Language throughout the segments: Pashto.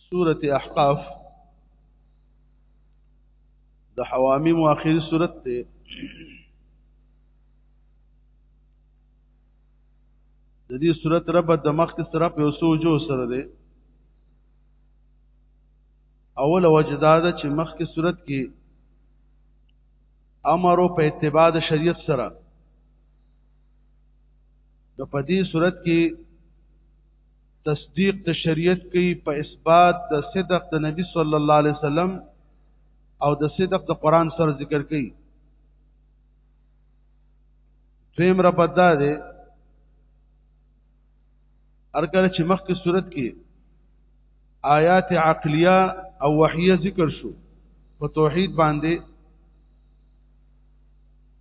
سورة احقاف د حوامی مؤخر سورة ته د دې سورة رب د مخ سره په اوسو جو سره ده اول وجداده چې مخ کې صورت کې امر او په اتباع د شریعت سره د پدی صورت کې تصدیق د شریعت کوي په اثبات د صدق د نبی صلی الله علیه وسلم او د صدق د قران سره ذکر کوي دویم رب دا دی ارکل چې مخکې صورت کې آیات عقلیه او وحیه ذکر شو په توحید باندې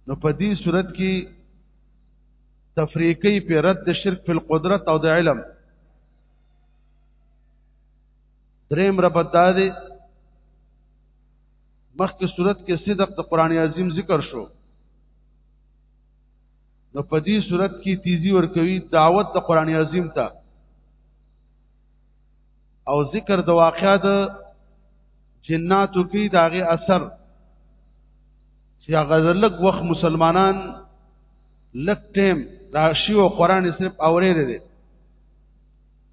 نو په دې صورت کې تفریقی په رد د شرک په قدرت او د علم دریم ربط دا دی مخکې صورت کې صدق د قران عظیم ذکر شو نو په دې صورت کې تیزی ورکوي دعوت د قران عظیم ته او ذکر د واقعا د جناتو کې داغه اثر چې هغه لږ وخت مسلمانان لږ ټیم دا شی او قران صرف اورېدل دي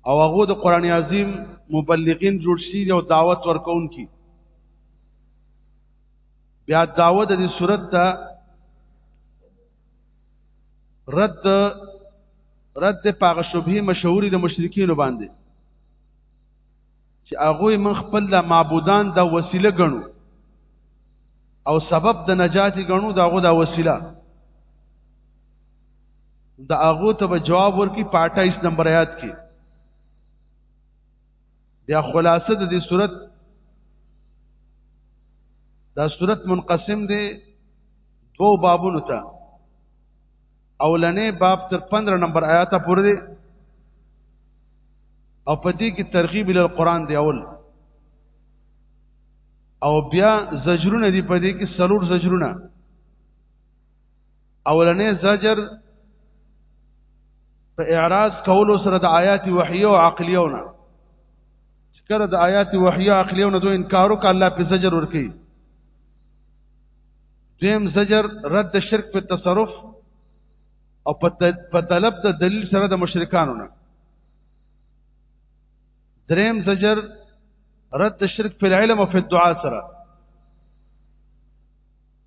او هغه د قران عظیم مبلغین جوړ شي او دعوت ورکون کی بیا دعوت د صورت ته رد رد پاغه شبهه مشهوري د مشرکین باندې چې هغه من خپل معبودان د وسیله ګڼو او سبب د نجات ګڼو دا غو دا وسیله دا هغه ته جواب ورکي پاټه اس نمبر آیات کې بیا خلاصه د دې صورت دا صورت منقسم دی دو بابونو ته اولنې باب تر 15 نمبر آیات پورې دی او په دې کې ترغیب ال قرآن دی اول او بیا زجرونه دی په دې کې سلور زجرونه اولنې زجر په اعراض کولو سره د آیات وحیه او عقلیونه ذکر د آیات وحیه عقلیونه دوی انکار وکړ الله په زجر ورکی دیم زجر رد شرک په تصرف او په طلب د دلیل سره د مشرکانو نه دریم زجر رد شرک په علم او په دعا سره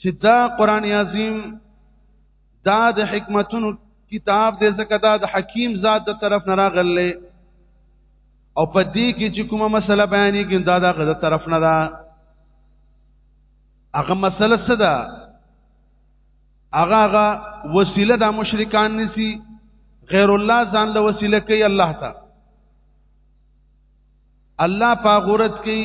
چې دا قران عظیم دا د حکمتونو کتاب دې زکه دا د حکیم ذات د طرف نه راغلې او په دې کې چې کومه مسله بیانې کې دا د غزه طرف نه ده هغه مسله څه ده هغه هغه وسیله د مشرکان نسی غیر الله ځان له وسیله کوي الله ته الله پاغورت کوي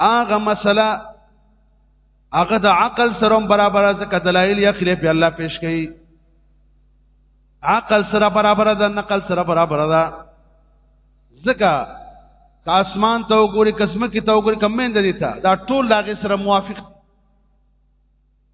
هغه مسله هغه د عقل سره برابر ده که دلایل یا خلاف الله پیش کړي عقل سره برابر ده نقل سره برابر ده ځکه که اسمان ته وګوري قسمه کې ته وګوري کمې نه دي دا ټول لاغه سره موافق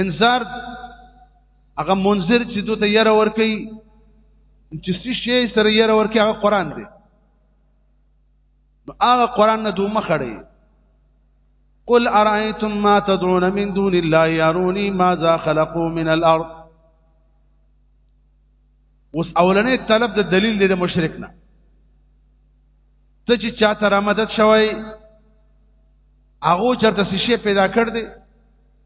انذار هغه منذر چې دوی ته ير ور کوي چې څه شي سره ير ور کوي هغه قران دی نو هغه قران نه دومه خړی قل ارايتم ما تدعون من دون الله يروني ماذا خلقوا من الارض اوس اولنې طلب د دلیل دی د مشرک نه ته چې چاته را مدد شوی هغه چرته شي پیدا کړ دی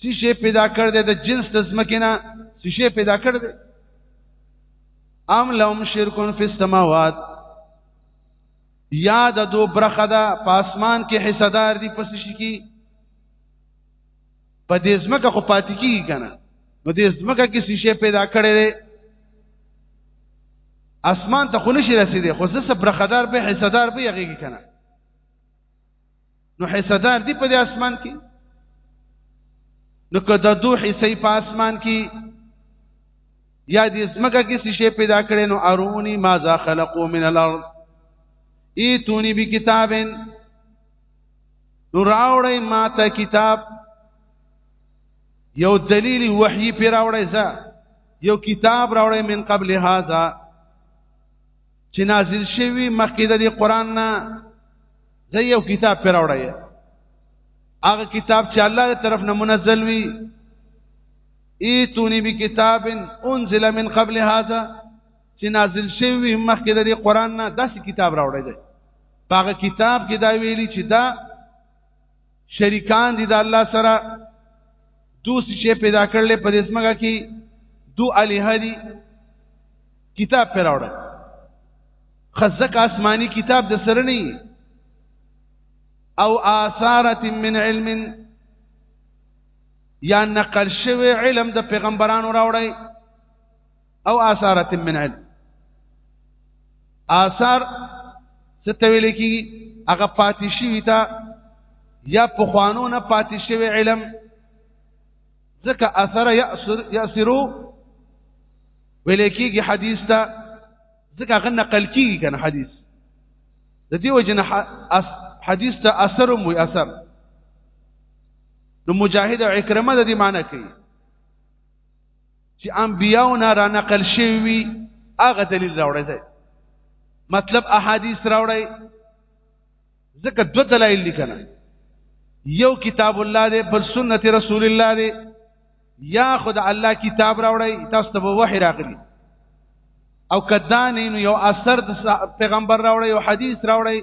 څه شی پیدا کړ دې د جنس د زمکه نه څه شی پیدا کړ دې ام لهم شرکون فی السماوات یا د دو برخه ده په اسمان کې حصہ دار دي پس شي کی په دې زمکه خو پاتې کیږي کنه نو دې زمکه کې څه شی پیدا کړی دی اسمان ته خو نشي رسیدي خو زه سب برخدار به حصدار به یږي کنه نو حصدار دی په اسمان کې نو که د دوه حصې په اسمان کې یا د اسمګه کې څه شی پیدا کړي نو ارونی ما ذا خلقو من الارض ایتونی بی کتابن نو راوړی ما ته کتاب یو دلیل وحی پر راوړی زه یو کتاب راوړی من قبل هاذا چې نازل شوی مخکې د قران نه زه یو کتاب پر راوړی هغه کتاب چې الله تر طرف نه منزل وی ایتونی بی کتاب انزل من قبل هذا چې نازل شوی مخکې د قران نه داسې کتاب راوړی دی هغه کتاب کې دا ویلي چې دا شریکان دي د الله سره دوس شي پیدا کړل په دې سمګه کې دو الہ دي کتاب پر راوړل خزق آسمانی کتاب د سره نه او آثارت من علم یا نقل شوی علم د پیغمبرانو راوړی او آثارت من علم آثار ستویل کی هغه پاتې شوی تا یا په خوانو نه پاتې شوی علم ځکه اثر یاثر یاثرو ویل کیږي حدیث ته ځکه غن نقل کیږي کنه حدیث د دې وجنه حدیث ته اثر مو اثر نو مجاهد او عکرمه د دې معنی کوي چې انبیاو نه را نقل شوی وي هغه دلیل راوړی دی مطلب احادیث راوړی ځکه دو دلایل دي کنه یو کتاب الله دی بل سنت رسول الله دی یا خود الله کتاب راوړی تاسو ته وحی راغلی او کدان یو اثر د پیغمبر راوړی او حدیث راوړی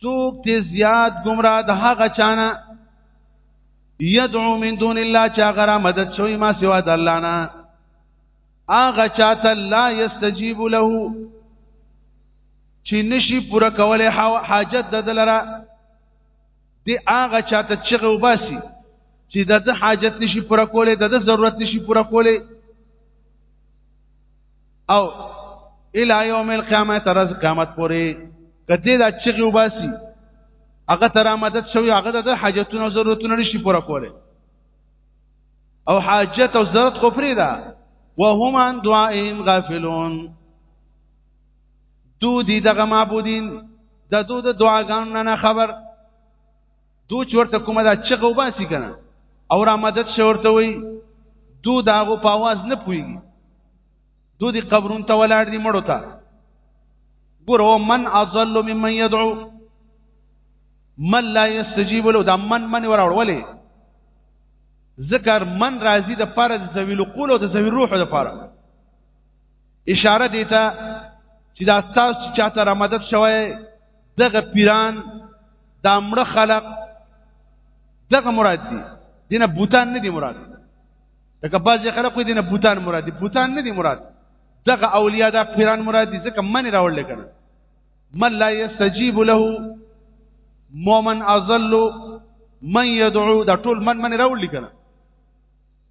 سوک تی زیاد گمراه د هغه چانه یدعو من دون الله چا غره مدد شوی ما سوا د الله نه هغه چاته لا یستجیب له چې نشي پوره کوله حاجت د دلره دی هغه چاته چغه وباسي چې د حاجت نشي پوره کوله د ضرورت نشي پوره کوله او الى يوم القيامه ترز قیامت پوری کدی دا چغي وباسي هغه تر مدد شوی هغه د حاجتونو او ضرورتونو نشي پوره کوله او حاجت او ضرورت خو پری دا وهم عن دعائهم غافلون دو دي دغه معبودین د دو د دعاګانو نه خبر دو چې ورته کومه دا چغه وباسي کنه او را مدد شي ورته وي دو داغو په आवाज نه پويږي دو دي قبرون ته ولاړ دي مړو ته ګورو من اضل ممن يدعو من لا يستجيب له دا من من وراول ولي ذکر من راضي د پاره د ذوی القول او د ذوی الروح د پاره اشاره دیتا چې دا تاسو چاته را مدد شوی دغه پیران دا مړه خلق دغه مراد دي دینه بوتان نه دي مراد دغه باز خلق دینه بوتان مراد دي بوتان نه دي مراد دغه اولیاء دا پیران مراد دي ځکه من راول کړه من لا يستجيب له مؤمن اضل من يدعو دا ټول من من راول کړه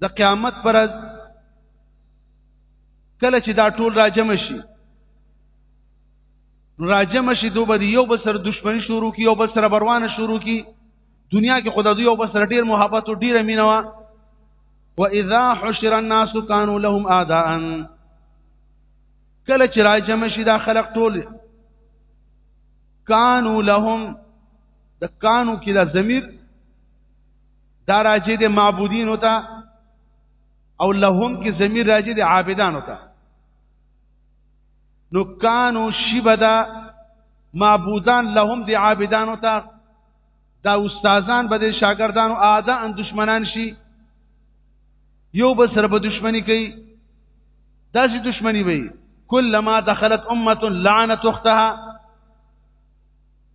د قیامت پر ورځ کله چې دا ټول راجم شي راجم شي دوی به یو بل سره دښمنی شروع کی یو بل سره بروانه شروع کی دنیا کې خدای دوی یو بل سره ډیر محبت او ډیر مینه وا واذا حشر الناس كانوا لهم اعداء کله چې راجم شي دا خلق ټول كانوا لهم د کانو کې دا ضمیر دا راجی د معبودین ہوتا او لهم کې ضمیر راجی د عابدان ہوتا نو کانو شبدا معبودان لهم د عابدان ہوتا دا استادان به د شاګردانو اعدا ان دشمنان شي یو به سره به دشمنی کوي دا چې دشمنی وي کله ما دخلت امه لعنت اختها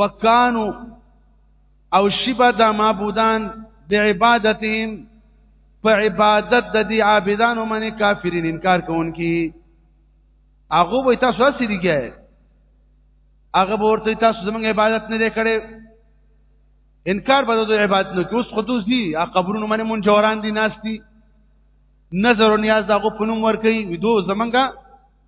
وکانو او شبه دا معبودان بعبادتهم په عبادت د دې عابدانو باندې کافرین انکار کوونکي هغه وې تاسو سره دیږي هغه ورته تاسو زمونږ عبادت نه کړي انکار به د عبادت نه کوس خدوس دي ا قبرونو باندې مونږ جوران دي ناشتي نظر او نیاز دغه پنوم ور کوي دوه زمونږه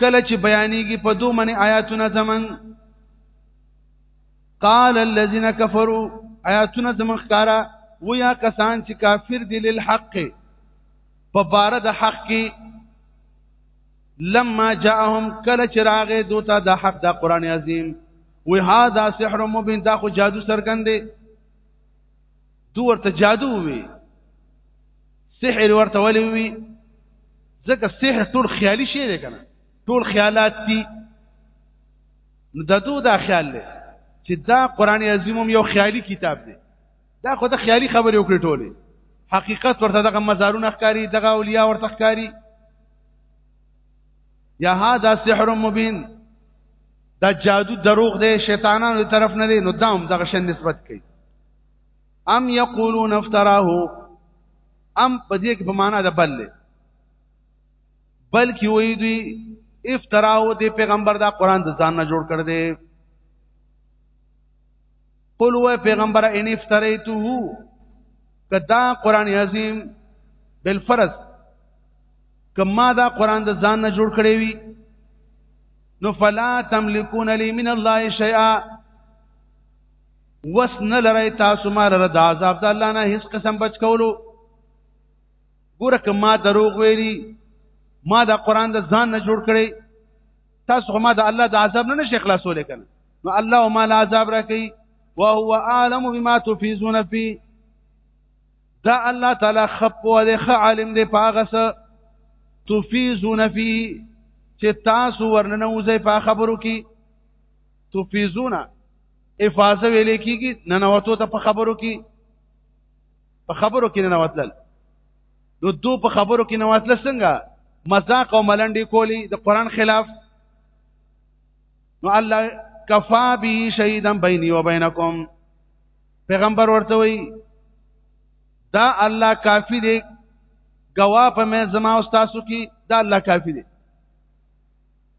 کله چې بیانېږي په دوه منې آیاتونه زمون قال الذين كفروا آیاتونه زمون ښکارا ویا کسان چې کافر دي للحق په بار د حق کې لما جاءهم کله چې راغې دوته د حق د قران عظیم وی هاذا سحر مبین دا خو جادو سرګندې تو ورته جادو وي سحر ورته ولي وي ځکه سحر ټول خیالي شی دی کنه ټول خیالات دي نو د دوه دا خیال دی چې دا قران عظیم هم یو خیالي کتاب دی دا خو د خیالي خبرې وکړې ټولې حقیقت ورته دغه مزارونه ښکاری دغه اولیاء ورته ښکاری یا هاذا سحر مبین دا جادو دروغ دی شیطانانو طرف نه دی نو دا هم دغه شن نسبت کوي ام یقولون افتراه ام په دې کې په معنا ده بل بلکې وې دوی افتراه دې پیغمبر دا قران د ځان نه جوړ کړ دې قل و پیغمبر ان افتریته کدا قران عظیم بالفرض کما دا قران د ځان نه جوړ کړی وي نو فلا تملكون لي من الله شيئا وس نه لرئ تاسو ما لره د عذاب د الله نه هیڅ قسم بچ کولو ګوره که ما دروغ ویلي ما د قران د ځان نه جوړ کړي تاسو ما د الله د عذاب نه نشي خلاصول کنه نو الله ما له عذاب راکړي وهو عالم بما تفيزون فيه دا الله تعالی خپ او د عالم دی پاغه سره تفيزون فيه چې تاسو ورننه وځي په خبرو کې تفيزونه افاظه ویل کیږي ننوتو ته په خبرو کې په خبرو کې ننوتل نو دو په خبرو کې ننوتل څنګه مذاق او ملنډي کولی د قران خلاف نو الله کفا بی شهیدا بیني و بینکم پیغمبر ورته وی دا الله کافی دی گواه په مې زما او تاسو کې دا الله کافی دی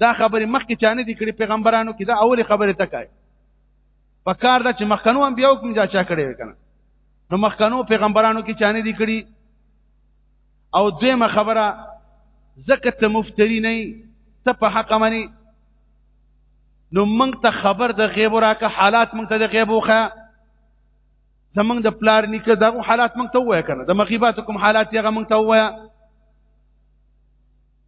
دا خبره مخکې چانه دي کړې پیغمبرانو کې دا اول خبره تکای په کار دا چې مخکنو هم بیا کوم ځا چا کړې وکنه نو مخکنو پیغمبرانو کې چانه دي کړې او دویمه خبره زکه ته مفتری نه ته په حق منی نو موږ ته خبر د غیب راکه حالات موږ ته د غیب وخه زمنګ د پلار نیکه دغه حالات مونږ ته وای کنه د مخیبات کوم حالات یې موږ ته وای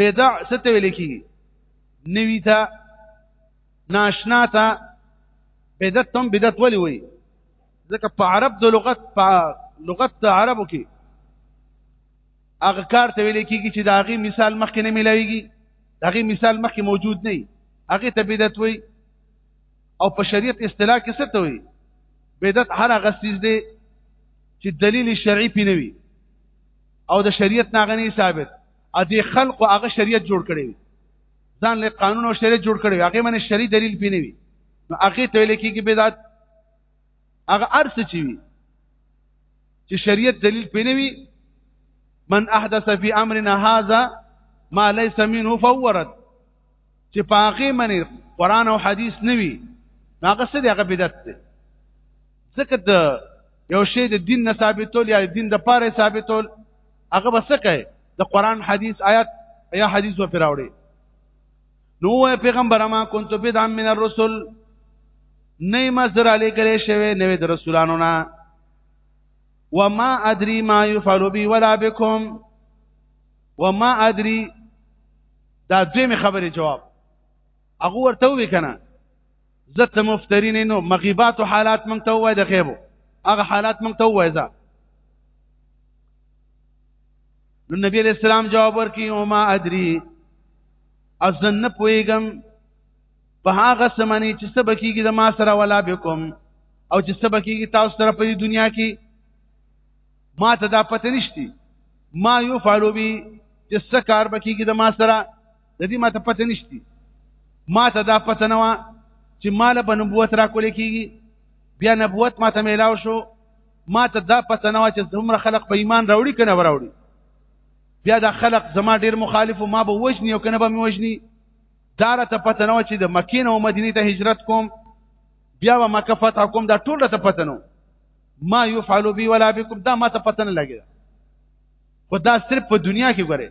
بدع څه ته ویل کیږي نوی ته ناشنا ته بدعت هم بدعت ولي وي ځکه په عرب د لغت په لغت د عربو کې هغه کار ته ویل کیږي چې دا غي مثال مخکې نه ملایږي دا غي مثال مخکې موجود نه هغه ته بدعت وي او په شریعت اصطلاح کې څه ته وي بدعت هر هغه څه دی چې دلیل شرعي پینوي او د شریعت ناغني ثابت ا دې خلق او هغه شریعت جوړ کړی وي ځان له قانون او شریعت جوړ کړی وي هغه باندې شری دلیل پینې وي نو هغه ته ویل کېږي بدعت هغه ارث چی وي چې شریعت دلیل پینې وي من احدث فی امرنا هذا ما ليس منه فورت چې پاغه منی قران او حدیث نوي هغه څه دی هغه بدعت دی ځکه د یو شی د دین نه ثابتول یا د دین د پاره ثابتول هغه بس کوي د قران حدیث آیات یا حدیث و فراوړي نو پیغمبر ما كنت بدعا من الرسل نه مزر علی کړي شوی نوې د رسولانو نه وما ادري ما يفعل بي ولا بكم وما ادري دا دوی خبره جواب هغه ورته وی کنه زت مفترین نو مغیبات حالات مونږ ته وای د غیبو هغه حالات مونږ ته وای ځه نو نبی علیہ السلام جواب ورکړي او ما ادري اذن نه پويګم په هغه سمني چې سبا کېږي د ما سره ولا بكم او چې سبا کېږي تاسو سره په دنیا کې ما ته دا پته نشتی ما یو فعلو بي چې څه کار بکیږي د ما سره د دې ماته پته نشتی ماته دا پته نه وه چې مال به نبوت را کولې کیږي بیا نبوت ماته میلاو شو ماته دا پته نه وه چې څومره خلق په ایمان راوړي کنه وراوړي بیا دا خلق زما ډیر مخالف ما به وجنی او کنه به مې وجنی دا راته پته نه وه چې د مکې نه مدینې ته هجرت کوم بیا به مکه فتح کوم دا ټول راته پته نه ما يفعل بي ولا بكم دا ما ته پته نه لګي خو دا صرف په دنیا کې غره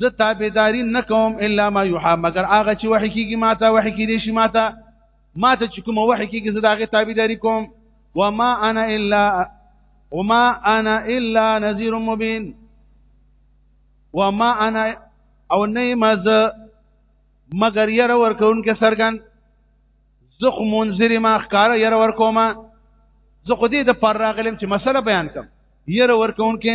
زه تابعداري نه کوم الا ما یوحا مگر هغه چې وحی کیږي ماته وحی کیږي شي ماته ماته چې کوم وحی کیږي زه داغه تابعداري کوم وما انا الا وما انا الا نذير مبين وما انا او نه مز مگر ير ورکون کې سرګن زه خو منذر ما ښکار ير ورکوما زه خو دې د پر راغلم چې مسله بیان کم ير ورکون کې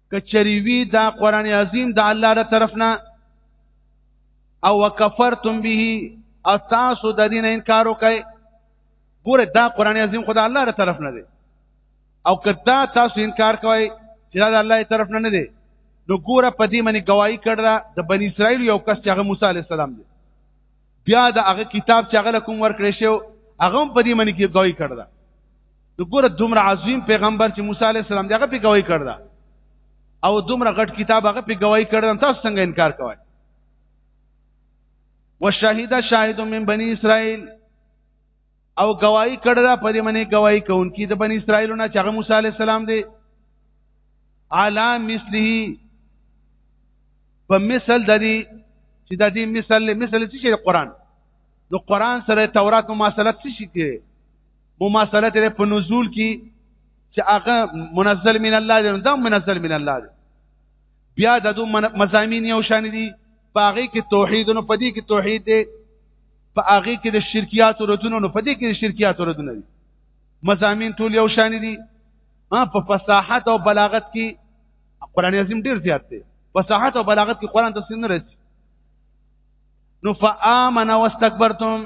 کچری وی دا قران عظیم د الله تر طرف نه او وکفرتم به او تاسو د دین انکار وکړي ګوره دا قران عظیم خدای الله تر طرف نه دی او کدا تاسو انکار کوئ چې دا الله تر طرف نه دی نو ګوره په دې باندې گواہی کړه د بنی اسرائیل یو کس چې هغه موسی علی السلام دی بیا د هغه کتاب چې هغه کوم ورکړی شو هغه په دې منی کې گواہی کړ دا د ګوره دومره عظیم پیغمبر چې موسی علی السلام دغه په گواہی کړ دا او دومره غټ کتاب هغه په گواہی کړ تاسو څنګه انکار کوئ وشهد شاهد من بني اسرائيل او گواہی کړه دا په دې منی گواہی کوونکی د بنی اسرائیل نه چې هغه موسی علی السلام دی علا مثله په مثل د دې چې د دې مثل له مثل څه شي قرآن د قرآن سره تورات مماثلت څه شي کې مماثلت لري په نزول کې چې هغه منزل من الله دی دا منزل من الله دی بیا د دوه مزامین یو شان دي باغی کې توحید نو پدی کې توحید دی په هغه کې د شرکیات ردونه نو پدی کې د شرکیات ردونه دي مزامین ټول یو شان دي ها په فصاحت او بلاغت کې قران عظیم ډیر زیات دی فصاحت او بلاغت کې قران تفسیر نه رسي نو فآمن واستكبرتم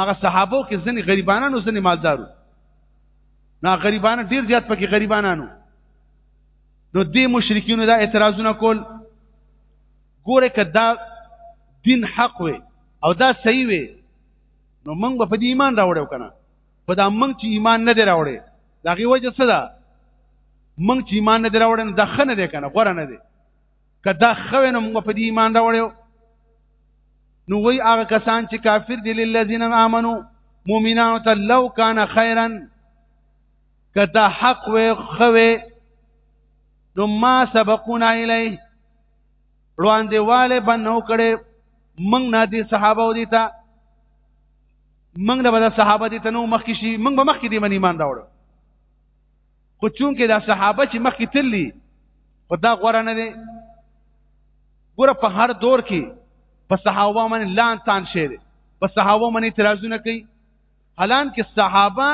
هغه صحابو کې ځنې غریبانانو ځنې مالدارو نه غریبان ډیر زیات پکې غریبانانو نو دې مشرکینو دا اعتراضونه کول ګوره کدا دین حق وي او دا صحیح وي نو موږ په دې ایمان راوړو کنه په دا موږ چې ایمان نه دی راوړی دا غي وجه څه ده موږ چې ایمان نه دی راوړی نو دا خنه دی کنه غوړه نه دی کدا خو نه موږ په دې ایمان راوړیو نو وی هغه کسان چې کافر دي للذین آمنو مؤمنانو ته لو کان خیرا کدا حق و خو نو ما سبقونا الی روان دیواله بنو کړي موږ نه دي صحابه ودی ته موږ نه به صحابه دي ته نو مخکې شي موږ به مخکې دي من ایمان راوړو خو چون کې دا صحابه چې مخکې تللی خو دا غوره نه دی ګوره په هر دور کې په صحابه باندې لان تان شعر په صحابه باندې اعتراضونه کوي حالان کې صحابه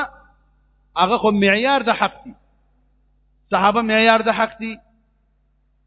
هغه خو معیار د حق دي صحابه معیار د حق دي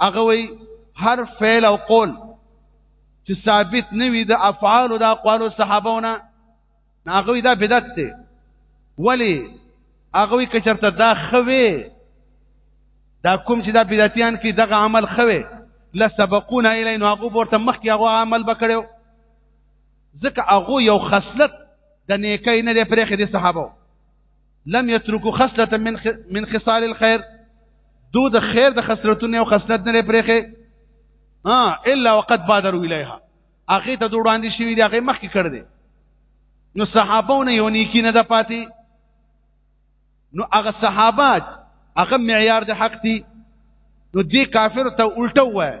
هغه وی هر فعل او قول چې ثابت نه وي د افعال او د اقوال صحابهونه هغه دا بدعت دی ولی هغه که چرته دا خوي دا کوم چې دا بدعتيان کې دغه عمل خوي لسبقونا الین هغه ورته مخکې هغه عمل بکړو ځکه هغه یو خصلت د نیکۍ نه لري پرې خې دي صحابه لم يتركوا خصله من من خصال الخير دو د خیر د خصلتونه او خصلت نه پرېخه ها الا وقد بادروا اليها اخی ته دوړ باندې شوی دی هغه مخ کې کړ دې نو صحابهونه یو نیکی نه د پاتې نو هغه صحابات هغه معیار د حق دي نو دې کافر ته الټه وای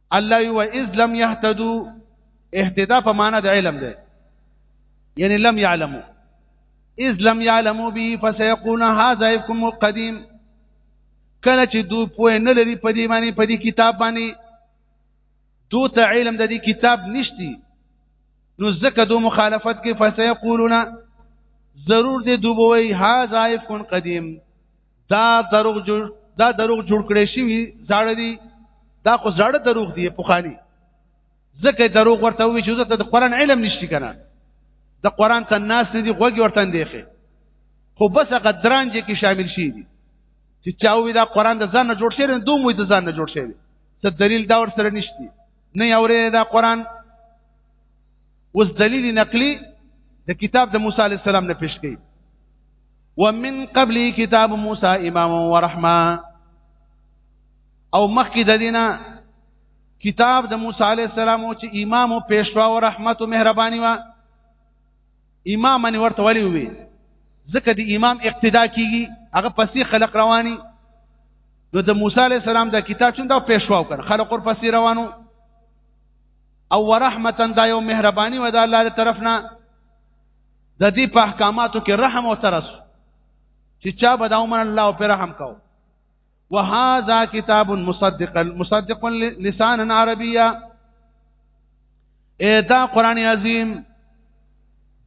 الله یو اذ لم يهتدوا اهتداء په معنا د علم ده یعنی لم يعلموا اذ لم يعلموا به فسيقولون هذا افكم قديم کله چې دوی پوه نه لري په دې باندې په دې کتاب باندې دوی ته علم د دې کتاب نشتی نو ځکه دوی مخالفت کوي فسيقولون ضرور دې دوی وایي هذا افكم قديم دا دروغ جوړ دا دروغ جوړ کړی شي زاړه دي دا خو زاړه دروغ دي پوخانی ځکه دروغ ورته وی چې زه د قران علم نشتی کنه د قران ته ناس نه دي غوږی ورته اندېخه خو بس هغه درانج کې شامل شي دي چې چاوي دا قران د ځان نه جوړ شوی دوی مو د ځان نه جوړ شوی څه دلیل دا ور سره نشتی نه اورې دا قران اوس دلیل نقلی د کتاب د موسی علی السلام نه پیش کړي ومن قبل کتاب موسی امام ورحمه او مخکې د دینه کتاب د موسی علی السلام چې امام او پیشوا او رحمت او مهرباني وا امام باندې ورته ولي وي ځکه د امام اقتدا کیږي هغه پسې خلق رواني نو د موسی عليه السلام د کتاب چون دا پېښوا وکړ خلق ور پسې روانو او ورحمتا دا یو مهرباني و د الله تر طرفنا د دې په احکاماتو کې رحم او ترس چې چا به دا ومن الله او پر رحم کوو وهذا کتاب مصدق مصدق لسانا عربيا اے دا قران عظیم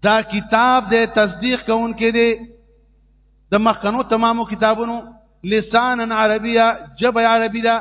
دا کتاب دې تصدیق کوونکې دې د مخکنو تمامو کتابونو لسانا عربيا جب عربي دا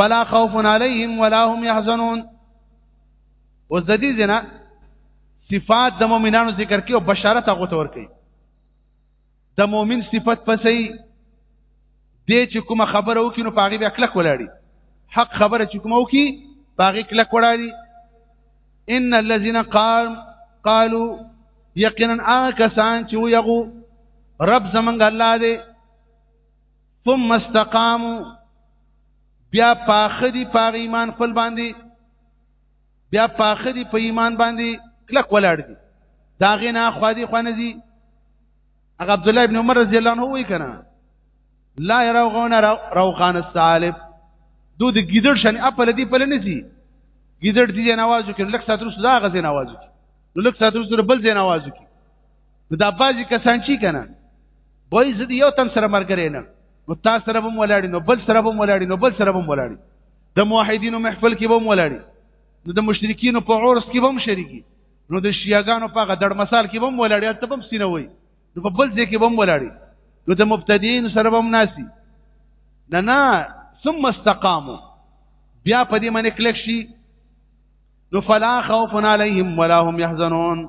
فلا خوف عليهم ولا هم يحزنون اوس د دې جنا صفات د مؤمنانو ذکر کې او بشارت هغه تور کوي د مؤمن صفت پسې دې چې کومه خبره وکړي نو پاغي بیا کلک ولاړي حق خبره چې کومه وکړي پاغي کلک ولاړي ان الذين قال قالوا یقینا هغه کسان چې ویغو رب زمنګ الله دې ثم استقاموا بیا پاخدي پاغ ایمان خپل باندې بیا پاخدي په ایمان باندې کلک ولاړ دي دا غنا خوادي خوانه دي هغه عبد الله ابن عمر رضی الله عنه وی کنه لا يروغون روغان السالب دو د ګیدړ شنه خپل دي په لنی سي ګیدړ دي نوازو کې لک ساترو سزا غزي نوازو کې لک ساترو سره بل ځای نوازو کې نو دا بازي کسان چی کنه وای زه یو تن سره مرګره نه نو تا سره بم ولاړی نو بل سره بم ولاړی نو بل سره بم ولاړی د موحدینو محفل کې بم ولاړی نو د مشرکینو په عرس کې بم شریکی نو د شیعاګانو په غدړ مثال کې بم ولاړی ته بم سینه وای نو په بل ځای کې بم ولاړی نو د مبتدیین سره بم ناسي نه نه ثم استقاموا بیا په دې باندې کلک شي نو فلا خوف علیهم ولا هم يحزنون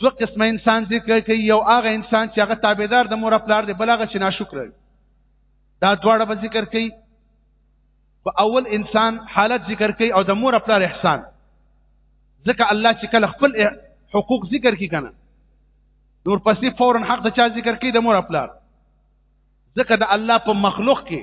دو قسمه انسان ذکر کوي یو هغه انسان چې هغه تابعدار د مور خپل دی بل هغه چې ناشکر دی دا دواړه به ذکر کوي په اول انسان حالت ذکر کوي او د مور خپل احسان ځکه الله چې کله خپل حقوق ذکر کوي کنه نور پسې فورن حق د چا ذکر کوي د مور خپل ځکه د الله په مخلوق کې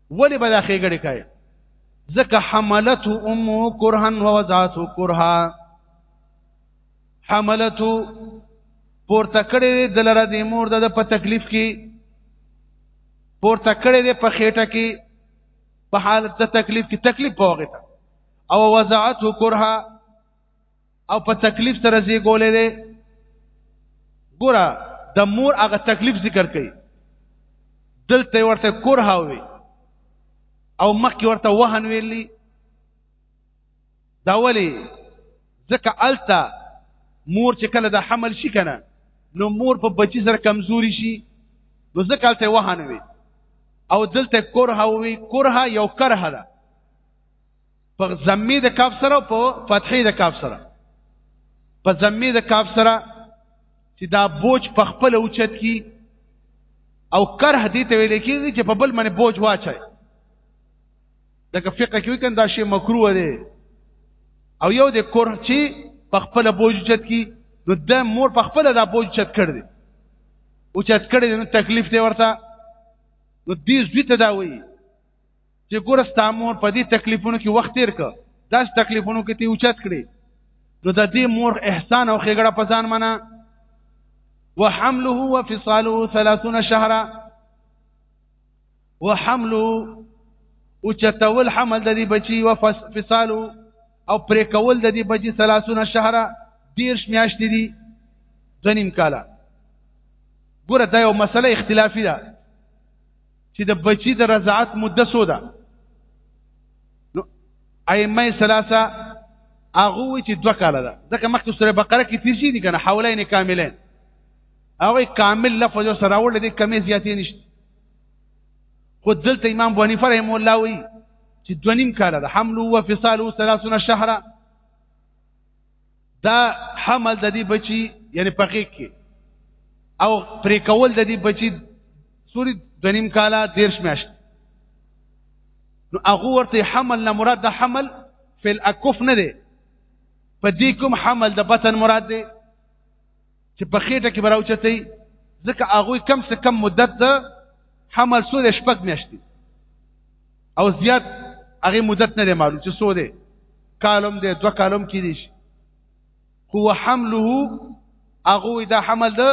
ولی به دا خېګړې کوي ځکه حملت ام کرها ووضعت کرها حملت پورته کړې د لره د مور د په تکلیف کې پورته کړې د په خېټه کې په حالت د تکلیف کې تکلیف پوغه او وضعت کرها او په تکلیف سره زیږولې ده ګوره د مور هغه تکلیف ذکر کړي دلته ورته کرها وي او مخکې ورته وهن ویلی دا ولی ځکه الته مور چې کله د حمل شي کنه نو مور په بچی سره کمزوري شي نو ځکه الته وهن وي او دلته کرها وي کرها یو کرها ده په زمي د کاف سره په فتحې د کاف سره په زمي د کاف سره چې دا بوج په خپل اوچت کی او کرح دې ته ویل کېږي چې په بل باندې بوج واچي دغه فقہ کې وکړه دا شی مکروه دی او یو د کرح چې په خپل بوج چت کی نو د مور په خپل دا بوج چت کړ دی او چت کړ دی نو تکلیف دی ورته نو دې زوی ته دا وایي چې ګور ستامور په دې تکلیفونو کې وخت تیر کړ داس تکلیفونو کې تی اوچت کړي نو د دې مور احسان او خېګړه په ځان منه وحمله وفصاله 30 شهرا وحمله او چتول حمل د دې بچي او فصالو او پرې کول د دې بچي 30 شهره دیرش میاشتې دي دنیم کاله ګوره دا یو مسله اختلافي ده چې د بچی د رضاعت مدته سو ده نو ائمه ثلاثه هغه چې دوه کاله ده ځکه مخکې سوره بقره کې تیر شي دي کنه حولین کاملین هغه کامل لفظ سره وړل دي کمی زیاتې نشته خو دلته امام ابو حنیفه رحم الله وی چې دونیم کاله ده حمل او فصال 30 شهره دا حمل د دې بچي یعنی پخې کې او پرې کول د دې بچي سوري د نیم کاله دیرش میاشت نو هغه ورته حمل نه مراد د حمل فل اکف نه دی په دې کوم حمل د بطن مراد دی چې په خېټه کې براوچتې ځکه هغه کم څه کم مدت ده حمل سو د شپږ میاشتې او زیات هغه مدت نه دی معلوم چې سو دی کالم دی دوه کالم کې دي هو حمله هغه دا حمل ده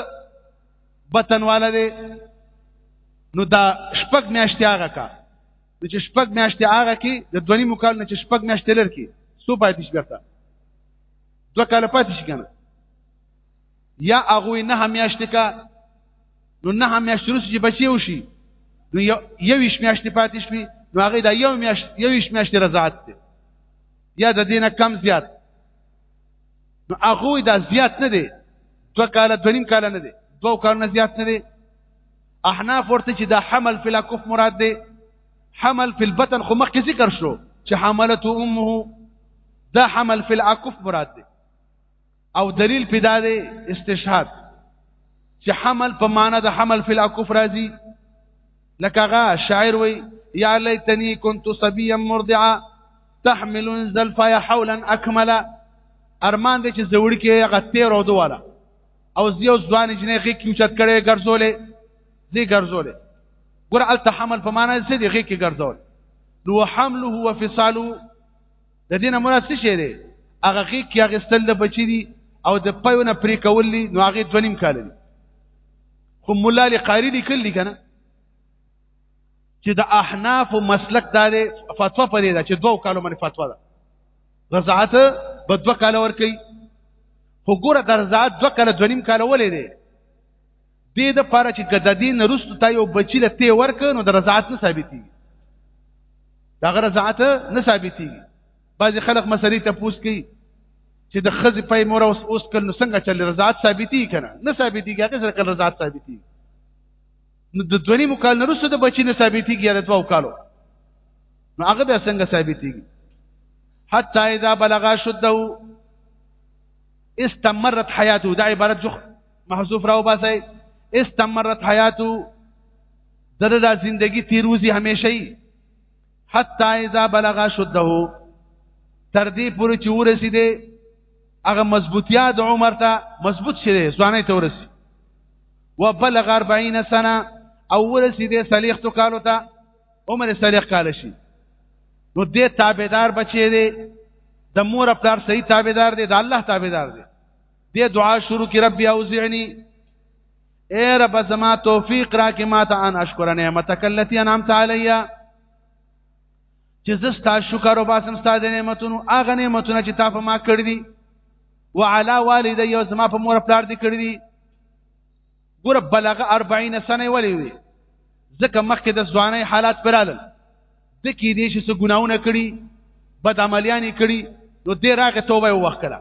بطن والا دی نو دا شپږ میاشتې هغه کا نو چې شپږ میاشتې هغه کې د دونی مکال نه چې شپږ میاشتې لر کې سو پاتې شي ګټه دوه کال پاتې شي کنه یا هغه نه همیاشت کا نو نه همیاشت روس چې بچي وشي نو یو یش میاشت پاتې شي نو هغه دا یو میاشت یو یش میاشت رضاعت دی یا د دینه کم زیات نو هغه دا زیات نه دی دو کال د نیم کال نه دی دو کال نه زیات نه دی احناف ورته چې دا حمل فی الاکف مراد دی حمل فی البطن خو مخکې ذکر شو چې حملته امه دا حمل فی الاکف مراد دی او دلیل پیدا دی استشهاد چې حمل په معنا د حمل فی الاکف راځي لکه غا شاعر وی یا لیتنی كنت صبیا مرضعا تحمل زلفا حولا اکملا ارمان دې چې زوړ کې هغه 13 ورځې والا او زیو ځوان جنې غي کې چت کړي ګرځولې زی ګرځولې ګور ال تحمل په معنا څه دی غي کې ګرځول نو حمله وفصاله د دې نه مراد څه شی دی هغه غیږ کې اخیستل د بچي دي او د پیو نه پرې کول دي نو هغه دوه نیم کال دي خو مولا علی قاری لیکل دي کنه چې د احناف مسلک دا دی فتوا پرې ده چې دوه کالو باندې فتوا ده رضاعت به دوه کال ور کوي خو ګوره د رضاعت دوه کال دوه نیم کال ولې دی دې د پاره چې کده دې نرست تا یو بچی له تی ورک نو د رضاعت نه ثابتي دا غره رضاعت نه ثابتي بعضی خلک مسلې ته پوس کوي چې د خزې پای مور اوس اوس کله څنګه چل رضاعت ثابتي کنه نه ثابتي هغه سره کله رضاعت ثابتي نو د دونی مکال نرست د بچی نه ثابتي یا د دوه کالو نو هغه به څنګه ثابتي حتی اذا بلغ شده استمرت حياته دا عبارت جو محذوف راو باسي استمرت حیاتو در دا زندگی تیروزی همیشه حتا اذا بلغ شده تر دې پورې چې ورسې دې هغه مضبوطیا د عمر ته مضبوط شې ځواني ته ورسې وبلغ 40 سنه او ورسې دې صلیخ تو کالو ته عمر صلیخ کال شي نو دې تابعدار بچي دې د مور خپل صحیح تابعدار دې د الله تابعدار دې دې دعا شروع کی رب اوزعنی اے رب زما توفیق را کې ما ته ان اشکر نعمتک التي انعمت علیا چې زستا شکر او باسم ستا د نعمتونو اغه نعمتونه چې تا په ما کړې دي وعلى والدي او زما په مور پلار دي کړې دي ګوره بلغه 40 سنه ولې وي ځکه مخکې د ځواني حالات پراله د کې دې شي څه ګناونه کړي بد عملیان کړي نو دې راغه توبه وکړه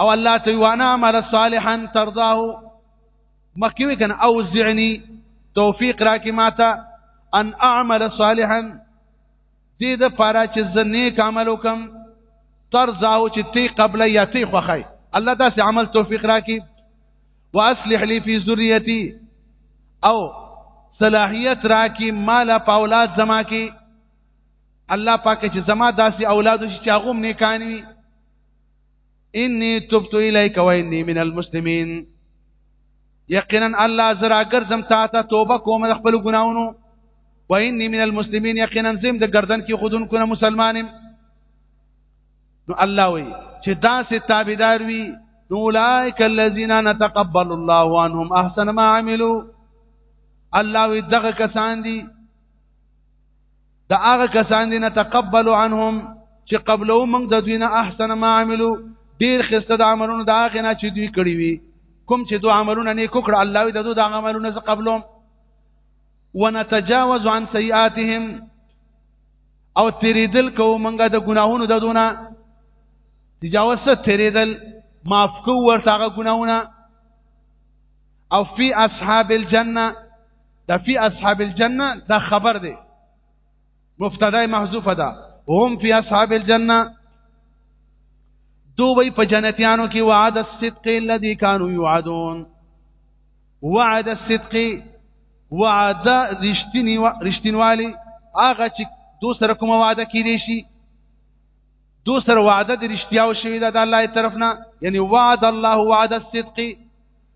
او الله ته وانا عمل صالحا ترضاه مخکې وکنه او زعنی توفیق راکې ماته ان اعمل صالحا دې د پاره چې زه نیک عمل وکم تر ځاو چې تی قبل یا تی خوخی الله داسې عمل توفیق راکړي واصلح لي في ذريتي او صلاحیت راکړي مال په اولاد زما کې الله پاک چې زما داسې اولاد شي چې هغه نیکانی انی تبت الیک و انی من المسلمین یقینا الله زرا ګرځم تا ته توبه کوم د خپل ګناونو و انی من المسلمین یقینا زم د گردن کې خودن کو مسلمانم نو الله وی چې دا سه تابعدار وی نو اولائک الذین نتقبل الله عنهم احسن ما عملوا الله وی دغه کسان دي دا هغه کسان دي نه تقبل عنهم چې قبلو موږ د دوی نه احسن ما عملو ډیر خسته د عملونو دا هغه نه چې دوی کړی وي کوم چې دوه عملونه نه کوکړه الله وي د دوه د عملونو څخه قبلهم ونتجاوز عن سيئاتهم او تریدل کو منګه د ګناهونو د دونه تجاوز څه تریدل معاف کو ورته ګناهونه او فی اصحاب الجنه دا فی اصحاب الجنه دا خبر دی مبتدا محذوفه ده هم فی اصحاب الجنه دو وی په جنتیانو کې وعد الصدق الذي كانوا يوعدون وعد الصدق وعد رشتنی رشتنوالی هغه چې دو سره کوم وعده کړی شي دو سره وعده د رشتیاو شوی ده د الله طرف نه یعنی وعد الله وعد الصدق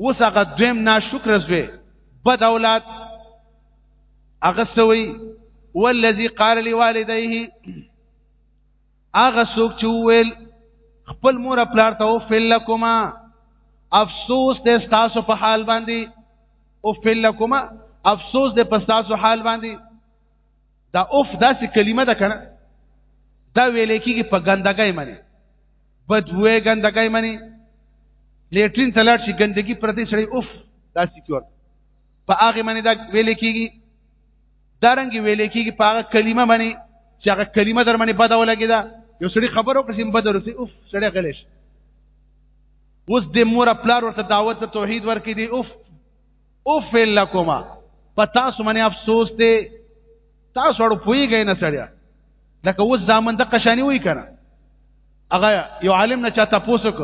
اوس هغه دویم ناشکر زوی بد اولاد هغه سوی والذي قال لوالديه هغه څوک چې ویل خپل مور پلار ته او فلکما افسوس دې تاسو په حال باندې او فلکما افسوس دې په تاسو حال باندې دا اوف داسې کلمه ده کنه دا ویل کېږي په ګندګۍ باندې بدوې ګندګۍ منی لیټرین تلاړ شي ګندګي پرته سړی اوف دا سکیور په هغه منی دا ویل کیږي دارنګ ویل کیږي په هغه کلمه منی چې هغه کلمه در منی بده ولګی دا یو سړی خبرو کړي بده ورته اوف سړی غلیش اوس د مور خپل ورته دعوت ته توحید ورکې دی اوف اوف لکما پتا سو منه افسوس ته تاسو اړو پویږئ نه سړیا لکه اوس ځامن د قشانی وای کنه هغه یو عالم نه چاته پوسوک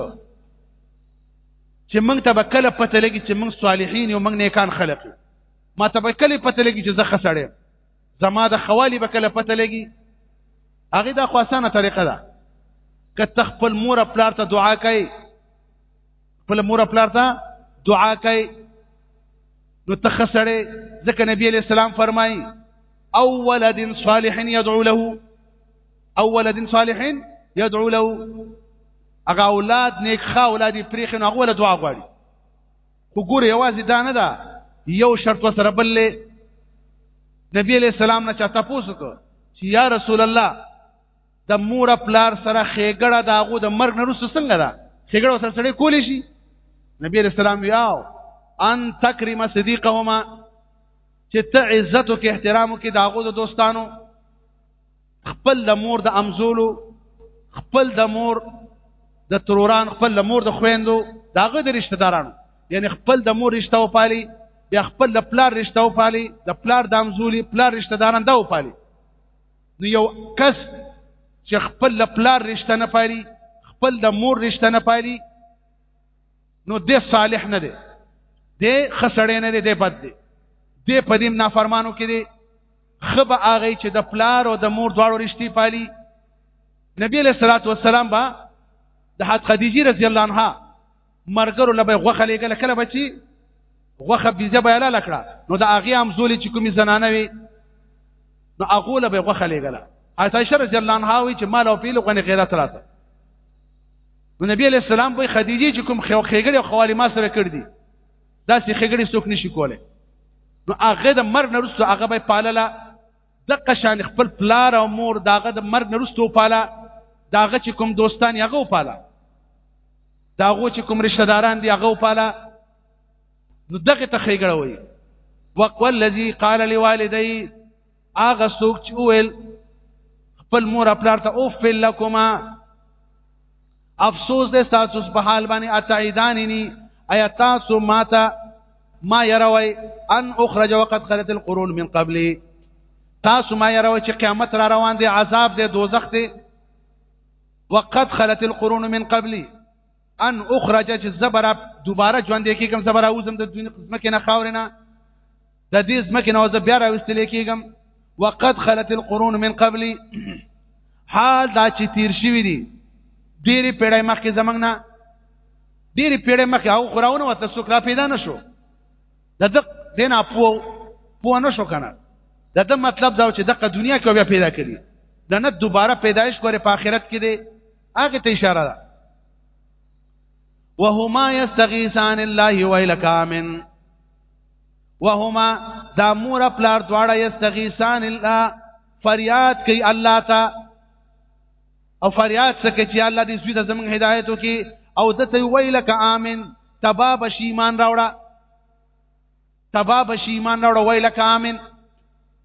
چې موږ ته به کله پته لګي چې موږ صالحین یو موږ نیکان خلق ما ته به کله پته لګي چې زه خسړې زما د خوالي به کله پته لګي هغه دا خو اسانه طریقه ده که تخپل مور پلار ته دعا کوي خپل مور خپل ته دعا کوي نو تخسړې ځکه نبی علیہ السلام فرمایي او ولد صالح يدعو له او ولد صالح يدعو له هغه اولاد نیک ښه اولاد پرېخ نو هغه دعا غواړي وګوره یوازې دا نه ده یو شرط وسره بل نبی علیہ السلام نه چا تاسو کو چې یا رسول الله د مور پلار سره خېګړه دا غو د مرګ نه رسو څنګه ده خېګړه سره سره کولې شي نبی رسول الله یاو ان تکرم صدیقهما چې ته عزت او احترام کې دا غو د دوستانو خپل د مور د امزولو خپل د مور د تروران خپل د مور د خويندو داغه د رشتہ دارانو یعنی خپل د مور رشتہ او پالي بیا خپل د پلار رشتہ او پالي د پلار د امزولي پلار رشتہ داران دا او پالي نو یو کس چې خپل د پلار رشتہ نه پالي خپل د مور رشتہ نه پالي نو د صالح نه دی د خسړې نه دی د بد دی د پدیم نافرمانو کې دی خبه هغه چې د پلار او د مور دواړو رشتي پالي نبی له صلوات و سلام با د حضرت خدیجه رضی الله عنها مرګرو لبه غوخه لګل کله بچي غوخه بيزه به لاله کړه نو دا هغه هم زولې چې کومي زنانه وي نو هغه لبه غوخه لګل عائشه رضی الله عنها وی چې مال او پیل غني غیرت راته نو نبی علیہ السلام به خدیجه چې کوم خو خېګړې خوالي ما سره کړ دي دا سې خېګړې څوک نشي کوله نو هغه د مرګ نه وروسته هغه به پالله دغه شان خپل پلار او مور داغه د مرګ نرسته وپاله داغه چې کوم دوستان یې هغه وپاله داغه چې کوم رشتہ داران دی هغه وپاله نو دغه ته خېګړه وایي وقال الذي قال لوالدي اغه سوق چې ویل خپل مور خپل ته اوف لكما افسوس دې تاسو په حال باندې اتعیداننی ایا تاسو ماته ما يروي ان اخرج وقد خلت القرون من قبلي تاسو ما يروي چې قیامت را روان دي عذاب دې دوزخ دې وقد خلت القرون من قبلي ان اخرج چې زبر دوباره ژوند کې کوم زبر اوزم د دنیا قسمه کې نه خاورنه د دې ځمکې نه زه بیا راوستل کېږم وقد خلت القرون من قبل حال دا چې تیر شوی دي ډېری پیړۍ مخکې زمنګ نه ډېری پیړۍ مخکې هغه خراونه وته څوک را پیدا نشو د دق دینه پو پو نشو کنه د دې مطلب دا چې دغه دنیا کې بیا پیدا کړي د نه دوباره پیدایش کوي په آخرت کې دی هغه ته اشاره ده وهما یستغیثان الله ویلکامن وهما دا مور پلار دواړه یستغیثان الله فریاد کوي الله ته او فریاد سکه چې الله دې سوی ته زموږ هدایت وکي او د ته ویلک امين تبا بشیمان راوړه تبا بشیمان راوړه ویلک امين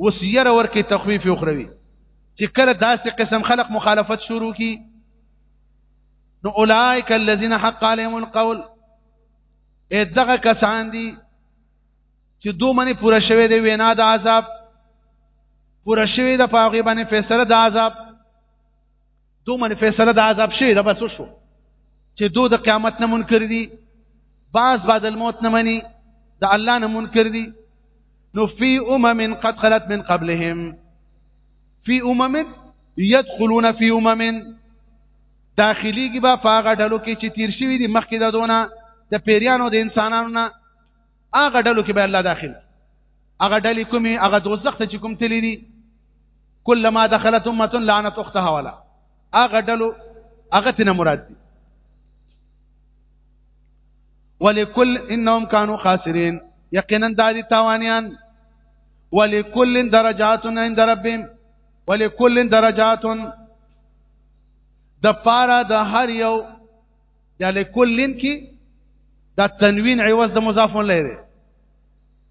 اوس ير ورکه تخفيف اخروي چې کله داسې قسم خلق مخالفت شروع کی نو اولائک الذين حق عليهم القول اې دغه کسان دي چې دوه منی پوره شوه دی وینا د عذاب پوره شوه د پاغي باندې فیصله د عذاب دو من فیصله د عذاب شي دا بس شو چې دو د قیامت نه منکر دي بعض بعد الموت نه مني د الله نه منکر دي نو فی امم قد خلت من قبلهم فی امم يدخلون فی امم داخليږي با فاغه ډلو کې چې تیر شوی دي مخکې د دونه د پیریانو د انسانانو نه هغه ډلو کې به الله داخل هغه ډلې کومې هغه دوزخ ته چې کوم تللی دي کلما دخلت امه لعنت اختها ولا هغه ډلو هغه تنه مراد دي ولکل انهم كانوا خاسرين یقینا دادی تاوانیان ولکل درجات عند ربهم ولکل درجات د پاره د هر یو یا لکلن کې دا تنوین عوض د مضاف الیه دی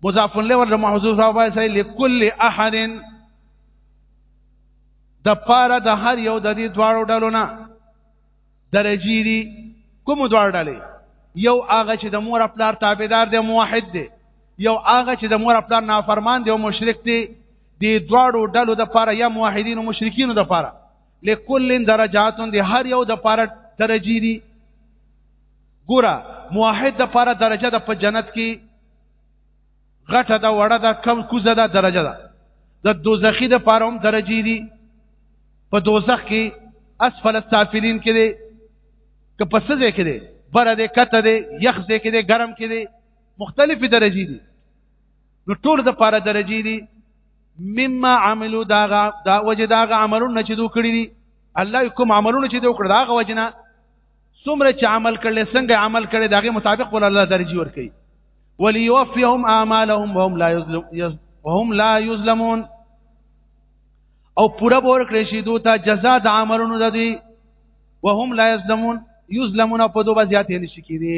مضاف الیه ور محذوف او باید صحیح لكل احد د پاره د هر یو د دې دواړو ډلو نه درجی دي کوم دواړو ډلې یو هغه چې د مور خپل تابعدار دی موحد دی یو هغه چې د مور خپل نافرمان دی او مشرک دی د دواړو ډلو د پاره یا موحدین او مشرکین د پاره لکل درجات دی هر یو د پاره درجی دی ګورا موحد د پاره درجه د په جنت کې غټه ده وړه ده کم کوزه ده درجه ده د دوزخی د پاره هم درجی دی په دوزخ کې اسفل السافلین کې دی که په سزه کې دی بره دی کته دی یخ دی کې دی ګرم کې دی مختلفې درجی دي نو ټول د پاره درجه دي مما عملو داغه دا وجه داغه عملونه چې دوی کړی دي الله کوم عملونه چې دوی کړ داغه وجنه څومره چې عمل کړل څنګه عمل کړي داغه مطابق ول الله درجه ور کوي وليوفيهم اعمالهم وهم لا يظلم وهم لا يظلمون او پورا بور کړی شي دوی ته جزاء د عملونو د دي وهم لا يظلمون يظلمون په دوه زیاتې نشي کېږي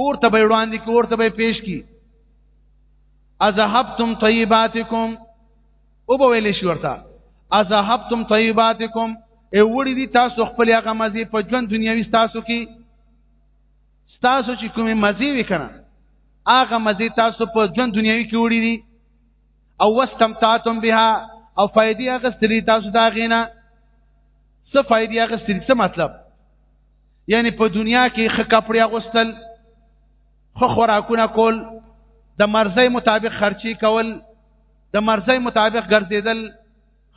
اور ته به وړاندې کی اور ته به پیش کی اذهبتم طیباتکم او به ویل شي ورته اذهبتم طیباتکم ای وړي دي تاسو خپل هغه مزي په ژوند دنیوي تاسو کې تاسو چې کومه مزي وکنه هغه مزي تاسو په ژوند دنیوي کې وړي دي او واستمتعتم بها او فائدې هغه ستري تاسو دا غینا څه فائدې هغه ستري څه مطلب یعنی په دنیا کې خ کپڑے اغوستل خو خوراکونه کول د مرزي مطابق خرچي کول د مرزي مطابق ګرځیدل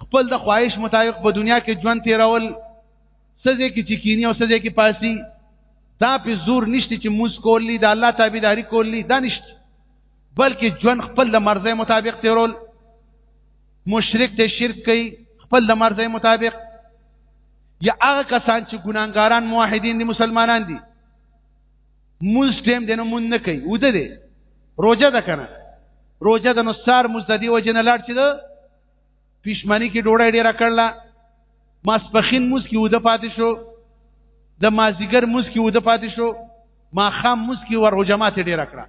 خپل د خواهش مطابق په دنیا کې ژوند تیرول سزه کې چکینی او سزه کې پاسی دا په زور نشته چې موس کولی د الله تابعداري کولی دا نشته بلکې ژوند خپل د مرزي مطابق تیرول مشرک ته شرک کوي خپل د مرزي مطابق یا هغه کسان چې ګناګاران موحدین دي مسلمانان دي مونږ ټیم دنه مونږ نه کوي وده دي روزه ده کنه روزه د نصار مزددي و جن لاړ چې ده پښمنی کې ډوړې ډیره کړل ماسپخین موس کې وده پاتې شو د مازیګر موس کې وده پاتې شو ما خام موس کې ور هجمات ډیره کړه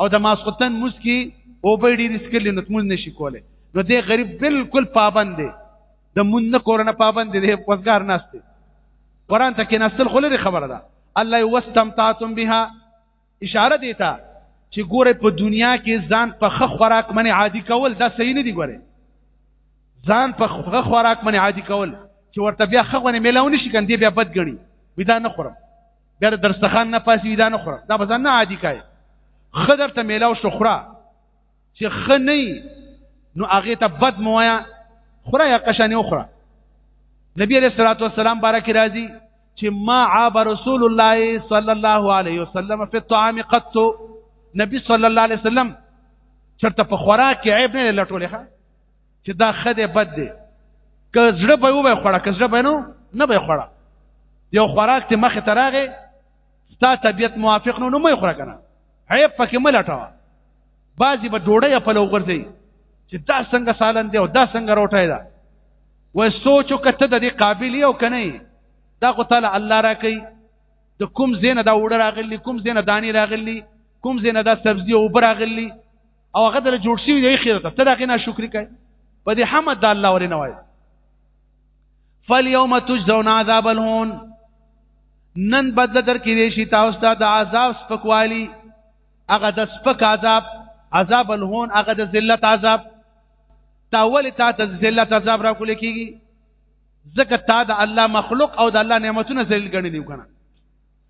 او د ماسختن موس کې او به ډیر سکل نتمون نشي کوله نو دې غریب بالکل پابند دی د مون نه کورنه پابند دي وزګار ناشته قران ته کې نسل خو لري خبره ده الله واستمتعتم بها اشاره دی ته چې ګوره په دنیا کې ځان په خ خوراک منی عادي کول دا صحیح نه دی ګوره ځان په خ خوراک منی عادي کول چې ورته بیا خغونه ملاو نشي کندې بیا بد غني ودا نه خورم بیا درستخان نه پاسي ودا نه خورم دا به ځان نه عادي کای خدر ته ملاو شو خورا چې ښه نه نو هغه ته بد مو وایا خره یا قشانه اخرى نبی علیہ الصلوۃ والسلام بارک راضی چې ما عاب رسول الله صلی الله علیه وسلم فی الطعام قط نبی صلی الله علیه وسلم چرته په خوراک کې عیب نه لټولې ښه چې دا خده بد دی که زړه به وای خوړه که زړه به نو نه به خوړه یو خوراک ته مخ ته راغی ستا طبیعت موافق نو نو مې خورا کنه عیب پکې ملټوا بعضی به ډوړې په لو ګرځي چې دا څنګه سالن دی او دا څنګه روټه ده و سوچو کته د دې قابل یو کنه دا خو تعالی الله راکې د کوم زینه دا وړ راغلی کوم زینه دانی راغلی کوم زینه دا سبزی او بر راغلی او هغه د جوړ شوی دی خیر ته ترغه نه شکر کوي په دې حمد الله ورنه وایي فالیوم تجزون عذاب الهون نن بدل در کې شي تاسو ته د عذاب سپکوالی هغه د سپک عذاب عذاب الهون هغه د ذلت عذاب تا ولې تا ته ذلت عذاب را کول کیږي ځکه تا د الله مخلوق او د الله نعمتونه ذلیل ګڼلی وکنه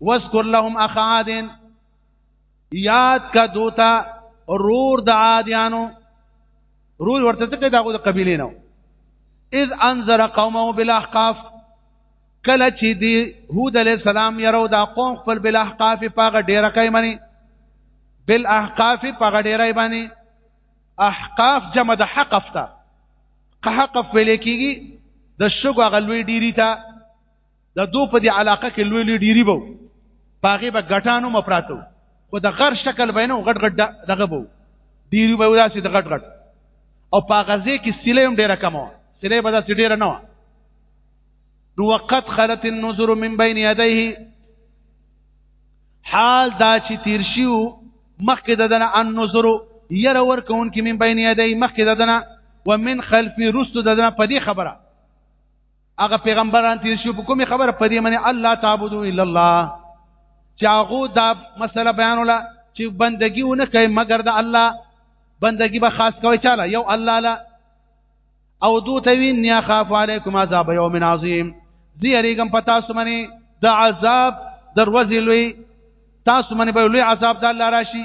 واذكر لهم اخ عاد یاد کا دوتا رور د عادیانو رور ورته څه دغه د قبیله نو اذ انذر قومه بالاحقاف کله چې دی هود علی السلام یرو دا قوم خپل بالاحقاف پاغه ډیره کوي منی بالاحقاف پاغه ډیره باندې احقاف جمع د حقف ته قحقف ویل کیږي د شګو غلوی ډیری ته د دو په دې علاقه کې لوی لوی ډیری بو باغې به غټانو مپراتو خو د غر شکل بینو غټ غټ دغه بو ډیری به داسې د غټ غټ او په غزه کې سیلې هم ډیره کمه و سیلې به داسې ډیره نه و نو وقت خلت النذر من بین یدیه حال دا چې تیر شیو مخکې ددنه النذر ير ور کون کې من بین یدی مخکې ددنه ومن خلف رست ددنه په دې خبره هغه پیغمبران تیر شو په کومه خبره په دې باندې الله تعبدو الا الله چې هغه دا مسله بیان ولا چې بندگی ونه کوي مګر د الله بندگی به خاص کوي چاله یو الله لا او دو توین یا خاف علیکم عذاب یوم عظیم زی علیکم پتا سمنی د عذاب دروازې لوی تاسو باندې به لوی عذاب د الله راشي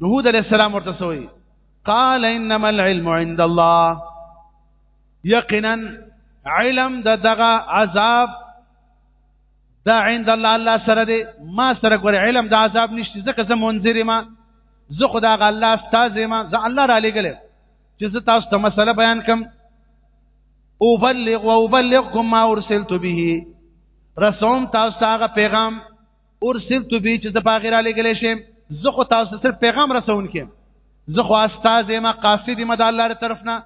نو هود علیہ السلام ورته سوی قال انما العلم عند الله یقینا علم د دغه عذاب دا عند الله الله سره دی ما سره ګور علم د عذاب نشته ځکه زه منذر ما زه خدا غ الله استاد ما زه الله را لګل چې زه تاسو ته مسله بیان کوم اوبلغ وابلغكم ما ارسلت به رسوم تاسو هغه پیغام اور صرف تو به چې د باغ را لګلې شم زه خو تاسو سره پیغام رسون کې زه خو استاد ما قاصد ما د الله تر طرف نه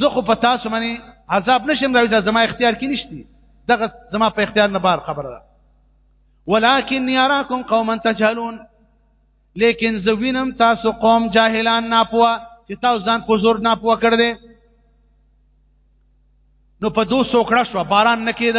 زه خو په تاسو باندې عذاب نشم راوځي زما اختیار کې نشتی دغه زما په اختیار نه بار خبره ده ولكن يراكم قوما تجهلون لیکن زوینم تاسو قوم جاهلان ناپوه چې تاسو ځان په زور ناپوه کړ دې نو په دوه سوکړه شو باران نکید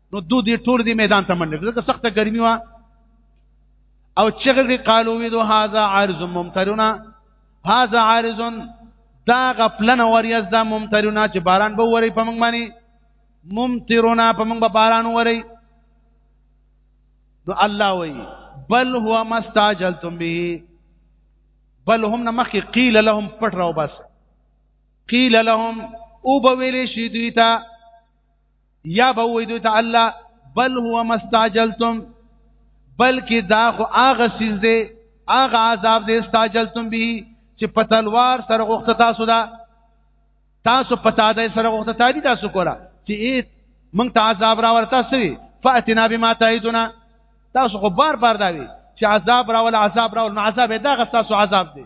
نو دو دې ټول دې میدان ته منډه ځکه سخته ګرمي وا او چغه کې قالو وی دو هاذا عارض ممترنا هاذا عارض دا غفلن وریز دا ممترنا چې باران به وری په موږ باندې ممترنا په موږ به باران وری نو الله وی بل هو مستعجلتم به بل هم نمخ قیل لهم پټ راو بس قیل لهم او به ویلې شي دوی ته یا به وې دوی ته الله بل هو مستعجلتم بلکې دا خو هغه سیز دی هغه عذاب دی استعجلتم به چې په تلوار سره غوښته تاسو دا تاسو په تاده سره غوښته تادي تاسو کوله چې مونږ ته عذاب را ورته سوي فاتنا بما تعيدنا تاسو خو بار بار دا وی چې عذاب راول عذاب راول نو عذاب دا غ تاسو عذاب دی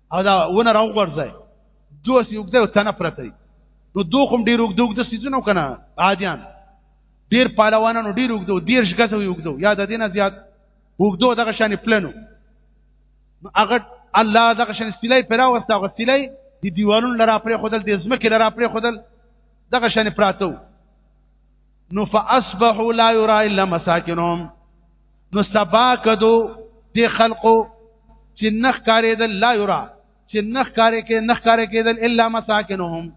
او دا ونه راو غورځي دوه سی وګده او تنه پرته دي نو دوه کوم ډیر وګده وګده سيزونه کنه عادیان ډیر پهلوانانو ډیر وګدو ډیر شګته وګدو یا د دینه زیات وګدو دغه شان پلنو هغه الله دغه شان سلای پیرا وستا غو سلای دی دیوالون لرا پرې خودل د زمکه لرا پرې خودل دغه شان پراتو نو فاصبحوا لا يرى الا مساكنهم نو سبا کدو دی خلقو چې نخ کارې د لا يرى چې نخ کارې کې نخ کارې کې د الا مساكنهم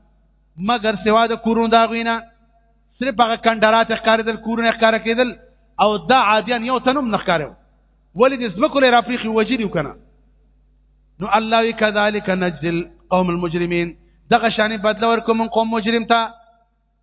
مگر سوا د کورونو دا غوینه صرف هغه کندرات ښکارېدل کورونه ښکار کېدل او دا عادیان یو تنم نخکارو ولې د زمکو لري افریقي وجدي وکنه نو الله وی کذالک نجل قوم المجرمین دغه شانې بدل ورکوم قوم مجرم ته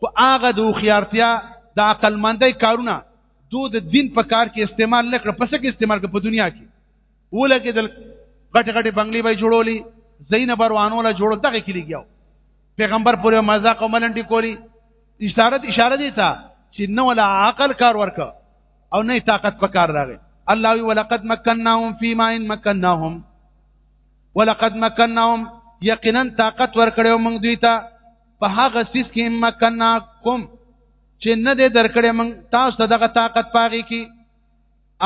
خو هغه د خيارتیا د عقل مندۍ کارونه دو د دین په کار کې استعمال نه کړ پس کې استعمال کړ په دنیا کې ولګې د غټ غټ بنگلې به جوړولې زین بروانو له جوړ دغه کې لګیاو پیغمبر پورې مزاق او ملنډي کولی اشاره اشاره دي تا چې نو ولا عقل کار ورک او نه طاقت په کار راغی الله وی ولقد مکناهم فيما ان مکناهم ولقد مکناهم یقینا طاقت ورکړو موږ دوی ته په هغه سیس کې مکنا کوم چې نه دې درکړې مونږ تاسو ته دغه طاقت پاږي کې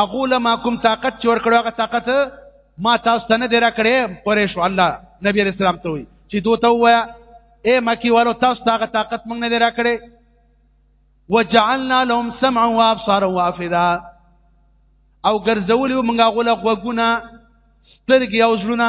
اغول ما کوم طاقت چې ورکړو هغه طاقت ما تاسو ته نه دې راکړې قریش الله نبی رسول الله ته وي چې دوی ته وایا اے مکی والو تاسو ته هغه طاقت مونږ نه دې راکړې وجعلنا لهم سمعا وابصارا وافدا او ګرځولې مونږه غوله غوګونه سترګې او زړونه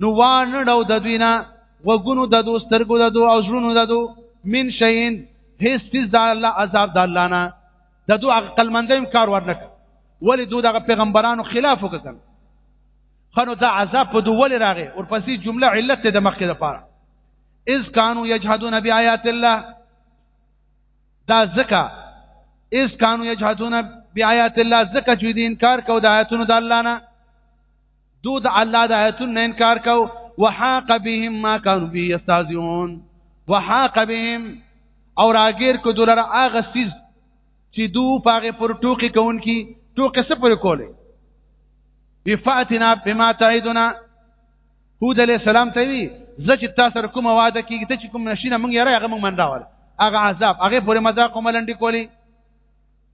نو وانړو د دوی نه وګونو د دو سترګو د دو او زړونو د دو من شین هیڅ چیز د الله عذاب د الله نه د دو عقل مندیم کار ورنک ولی دو دغه پیغمبرانو خلاف وکړ خنو دا عذاب په دو ولی راغی ورپسې جمله علت د مخکې د پاره اذ كانوا يجحدون بآيات الله دا زکه اذ كانوا يجحدون بآيات الله زکه چې دین کار کو د آیاتونو د الله نه دو د الله د آیتونو نه انکار کو وحاق بهم ما كانوا به يستهزئون وحاق بهم او راګیر کو دولر هغه سیز چې دو پاغه پر ټوکی کون کی ټوکه څه پر کوله بفاتنا بما تعيدنا هود عليه السلام ته وی زچ تاسو کوم وعده کیږي ته چې کوم نشینه مونږ یې راغه مونږ من راول هغه عذاب هغه پورې مزه کوم لنډی کولی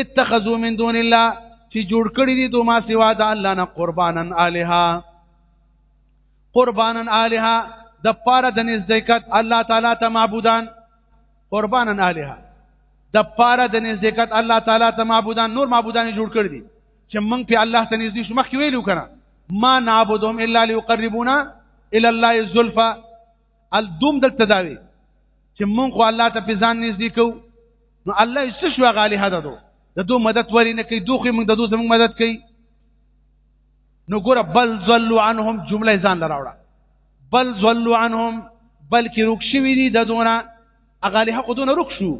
اتخذوا من دون الله چې جوړ کړی دي دوما سوا د الله نه قربانن الها قربانن الها د پاره د نزدېکت الله تعالی ته معبودان قربانن الها د پاره د نزدېکت الله تعالی ته معبودان نور معبودان جوړ کړی دي چې موږ په الله ته نږدې شو مخکې ویلو کنه ما نعبدهم الا ليقربونا الى الله الزلفى الدوم دلته داوي چې مونږ خو الله ته په ځان نږدې کو نو الله یې څه شو غالي هدا دو د دو مدد وری نه کوي دوخه مونږ د دو زموږ مدد کوي نو ګور بل ظلوا عنهم جمله ځان لراوړه بل ظلوا عنهم بلکې روک شوی دي د دونه اغاله حق دونه روک شو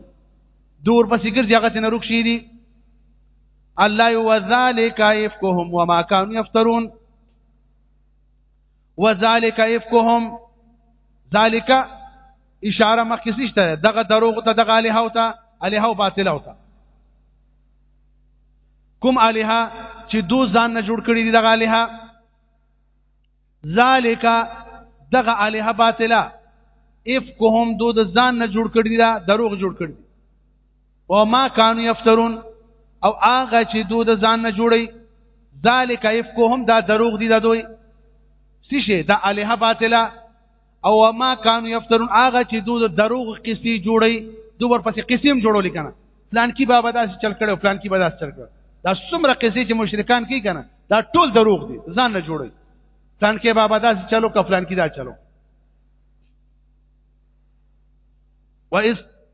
دور پسې ګرځي هغه نه روک شي دي الله وذالک يفكهم وما كانوا يفترون وذالک افکهم ذالک اشاره مخکې نشته دغه دروغ ته دغه الها او ته الها او باطل او ته کوم الها چې دو ځان نه جوړ کړی دي دغه الها ذالک دغه الها باطله افکهم دو د ځان نه جوړ کړی دا دروغ جوړ کړی او ما كانوا يفترون او هغه چې دوی د ځان نه جوړي ذالک افکهم دا دروغ دي د دوی سشه دا الها باطله او ما كانوا يفترون هغه چې دوی د دروغ قصې جوړي دوی ورپسې قسم جوړول کنه پلان کې بابا داسې چل کړو پلان کې بابا داسې چل کړو دا څومره قصې چې مشرکان کوي کنه دا ټول دروغ دي ځان نه جوړي پلان کې بابا داسې چلو کفلان کې دا چلو وإذ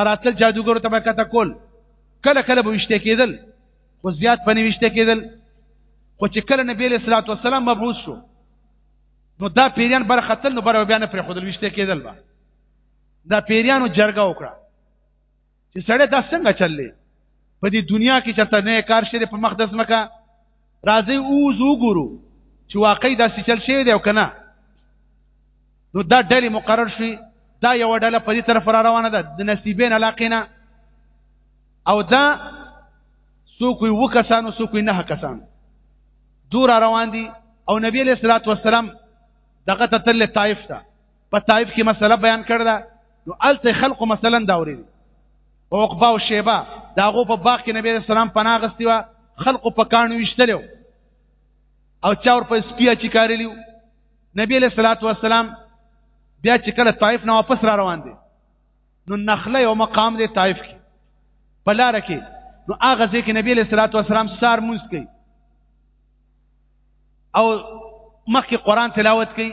اراتل جادوګر ته کته کول کله کله به وشته کېدل خو زیات په نوشته کېدل خو چې کله نبی له صلوات و سلام مبعوث شو نو دا پیریان بر خطل نو بر بیا نه پر خودل وشته کېدل با دا پیریانو جرګه وکړه چې سړی دا څنګه چللې په دې دنیا کې چرته نه کار شری په مقدس مکه راځي او زو ګورو چې واقعي دا سچل شي دی او کنه نو دا ډلې مقرر شي دا یو ډله په دې طرف را روانه ده د نصیبین علاقینا او دا څوک یو کسانو څوک نه کسانو دور روان دي او نبی علیہ الصلوۃ والسلام دغه تل طائف ته په طائف کې مسله بیان کړل نو الته خلق مثلا دا ورېدي عقبه او شیبه داغه په باغ کې نبی رسول سلام پناه غستی و خلق په کانو وشتلو او چا ور په سپیا چې کارلیو نبی له صلوات و سلام بیا چې کله طائف نه واپس را روان دي نو نخله یو مقام دی طائف کې په لار کې نو هغه ځکه نبی له صلوات و سلام سار مونږ کوي او مخکې قران تلاوت کوي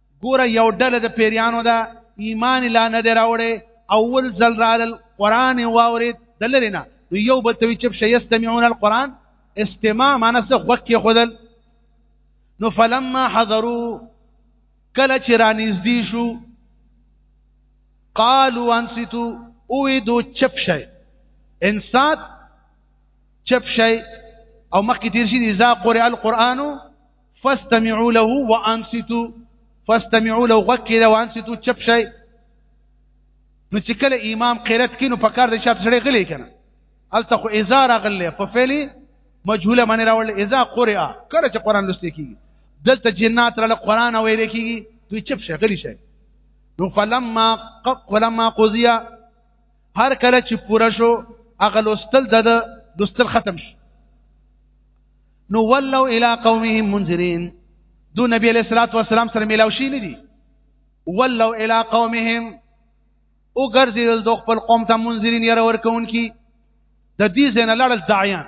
ګوره یو ډله د پیریانو ده ایمان لا نه دی راوړی اول ځل رالل قرآن یې واورېد د لرې نه نو یو بل ته وي چپ شه یستمعون القرآن استماع معنی څه غوږ کېښودل نو فلما حضرو کله چې رانږدې شو قالو انصتو اوې دو چپ شئ انصات چپ شئ او مخکې تیر شي اذا قرئ القرآن فاستمعوا له وانصتوا فاستمعوا له غکر وانصتوا چپ شي نو چې کله امام قرات کینو په کار د شاته سره غلي کنه الته خو اذا راغله په فعلی مجهوله باندې راول اذا قرئ کله چې قران لوستي کیږي دلته جنات را قران ویل کیږي دوی چپ شي غلي شي نو فلما فلما قضيه هر کله چې پوره شو هغه لوستل د لوستل ختم شو نو ولوا الى قومهم منذرين دو نبی علیہ الصلوۃ والسلام سره ملاو شي نه دي ولوا الى قومهم او ګرځیدل د خپل قوم ته منذرین یې ورکون کی د دې زنه لړل داعیان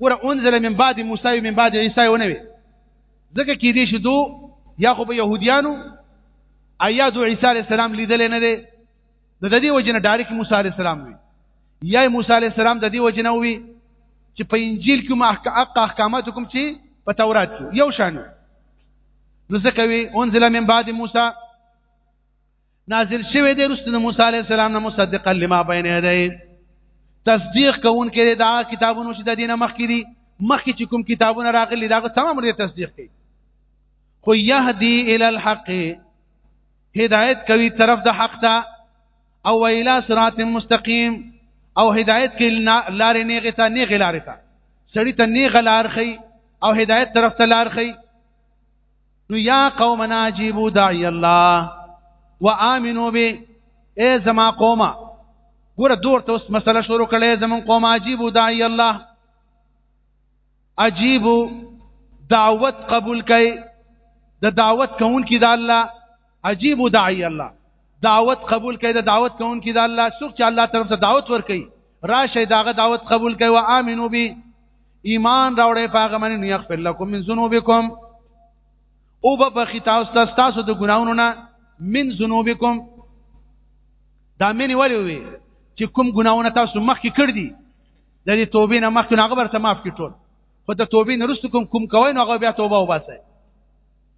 ګور انزل من بعد موسی من بعد عیسی ونه وي ځکه کې دي شدو یا خو به يهوديانو ایا دو عیسی علی السلام لیدل نه دي د دې وجنه ډایرک موسی علی السلام وي یا موسی علی السلام د دې وجنه وي چې په انجیل کې ما احکامات کوم چې په تورات کې یو شان نو ځکه وي انزل من بعد موسی نازل شوی دی رسول موسی علی السلام نه مصدقا لما بین یدی تصدیق کوون کې دا کتابونه چې د دینه مخ کې دي مخ کې کوم کتابونه راغلي دا تمام لري تصدیق کوي خو يهدي الى الحق هدایت کوي طرف د حق ته او الى صراط مستقيم او هدایت کې لارې نه غته نه غلارې ته سړی ته نه غلار خي او هدایت طرف ته لار خي نو یا قوم ناجیبو داعی الله وآمنو به اے زما قومه ګوره دور ته اوس مسله شروع کړي زمون قوم عجیبو داعی الله عجیبو دعوت قبول کړي د دعوت کوونکی د الله عجیب داعی الله دعوت قبول کړي د دعوت کون کې د الله څوک چې الله طرف ته دعوت ورکړي راشه داغه دعوت قبول کړي او امنو به ایمان راوړې پاغه منی نو یغفر لكم من ذنوبکم او به بخی تاسو ته تاسو د ګناونو نه من ذنوبکم دا منی ولی وی چې کوم ګناونه تاسو مخکې کړ دي د دې توبې نه مخکې هغه برته معاف کړي ټول خو د توبې نه رسو کوم کوم کوي نو هغه بیا توبه وباسي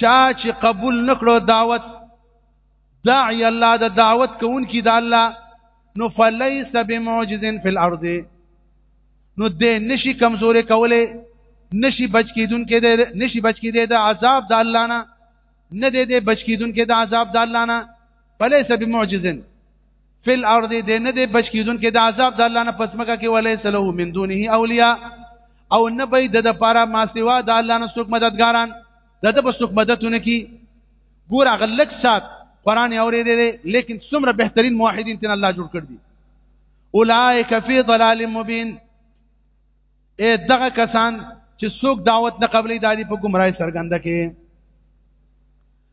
چا چې قبول نکړو دعوت داعی الله د دعوت کوونکی د الله نو فلیس بمعجز فی الارض نو دې نشي کمزورې کولې نشي بچ کیدون کې دې نشي بچ کیدې د عذاب د الله نه نه دې دې بچ کیدون کې د عذاب د الله نه فلیس بمعجز فل ارض دې نه دې بچ کیدون کې د عذاب د الله نه پس مکه کې ولې سلو من دونه اولیاء او نه به د لپاره ما سوا د الله نه څوک مددګاران د د څوک مددونه کی ګور غلک سات قران اورې دې لیکن څومره بهترین موحدین تن الله جوړ کړ دي اولائک فی ضلال مبین اے دغه کسان چې څوک دعوت نه قبلې دادی په گمراهی سرګنده کې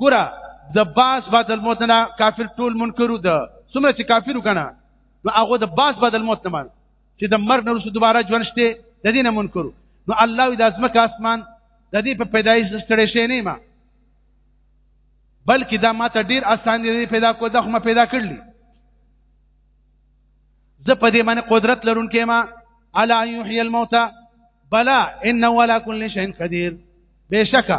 ګوره د باس بعد الموت نه کافر ټول منکرو ده څومره چې کافرو کنه نو هغه د باس بعد الموت نه مان چې د مرګ نه وروسته دوباره ژوند شته د دې نه منکرو نو الله د ازمکه اسمان د دې په پیدایش ستړي شي نه ما بلکې دا ماته ډیر اسان دی پیدا کو دا خو ما پیدا کړلی زه په دې باندې قدرت لرونکې ما الا یحیی الموتى بلا انه ولا كل شيء قدير بشکه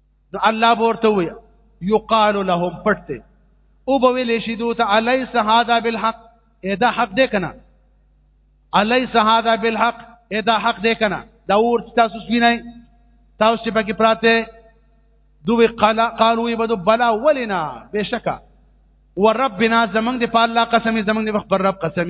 نو الله ورته وي یقال لهم پټته او به ویل شي دوت الیس هذا بالحق ادا حق دې کنه الیس هذا بالحق ادا حق دې کنه دا ور تاسو سپینای تاسو چې پکې پراته دوی قال قالوا يبدو بلا ولنا بشکا وربنا زمنګ دې په الله قسم زمنګ دې په رب قسم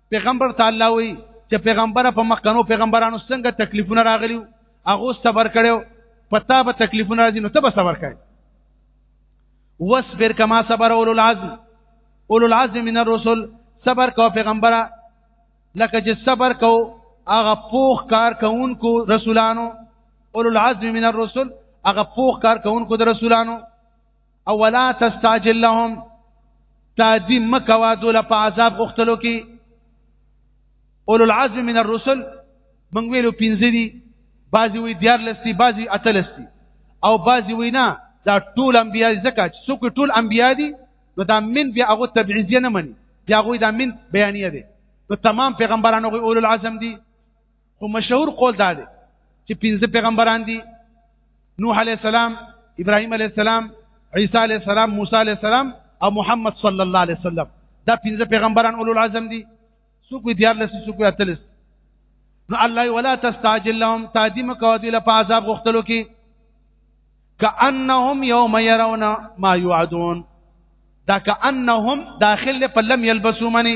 پیغمبر تعالی وی چې پیغمبر په مخکنو پیغمبرانو څنګه تکلیفونه راغلي هغه صبر کړو پتا به تکلیفونه راځي نو ته به صبر کړې واصبر کما صبر اولو العزم اولو العزم من الرسل صبر کو پیغمبره لکه چې صبر کو هغه پوخ کار کوونکو رسولانو اولو العزم من الرسل هغه پوخ کار کوونکو د رسولانو او ولا تستعجل لهم تعظیم مکوا دول په عذاب غختلو کې اولو العزم من الرسل من ویلو پنځه دي بعضی وی دیار لستی بعضی اتلستی او بعضی وی نه دا ټول انبیا زکه څوک ټول انبیا دي نو دا من بیا هغه تبعیضیه نه مني بیا هغه دا من بیانیه دي نو تمام پیغمبرانو اولو العزم دي خو مشهور قول دا دی چې پنځه پیغمبران دي نوح علی السلام ابراهیم علی السلام عیسی علی السلام موسی علی السلام او محمد صلی الله علیه وسلم دا پنځه پیغمبران اولو العزم دي څوک دیار لس څوک اتلس نو الله ولا تستعجل لهم تادیم کو دی له عذاب غختلو کې کانهم یوم يرون ما يوعدون دا کانهم داخل په لم يلبسوا منی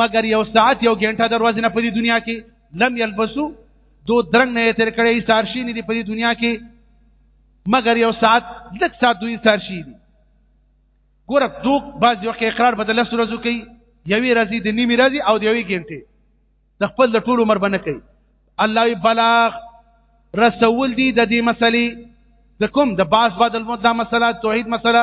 مګر یو ساعت یو غنټه دروازه نه په دې دنیا کې لم یلبسو دو درنګ نه تر کړي سارشي نه دي په دې دنیا کې مګر یو ساعت لک ساعت دوی سارشي دي ګوره دوک بعض یو کې اقرار بدل سره زو کوي یوې راځي د نیمه راځي او د یوې غنټه د خپل د ټول عمر باندې کوي الله بلاغ رسول دي د دې مسلې د کوم د باس بعد المدة مسله توحید مسله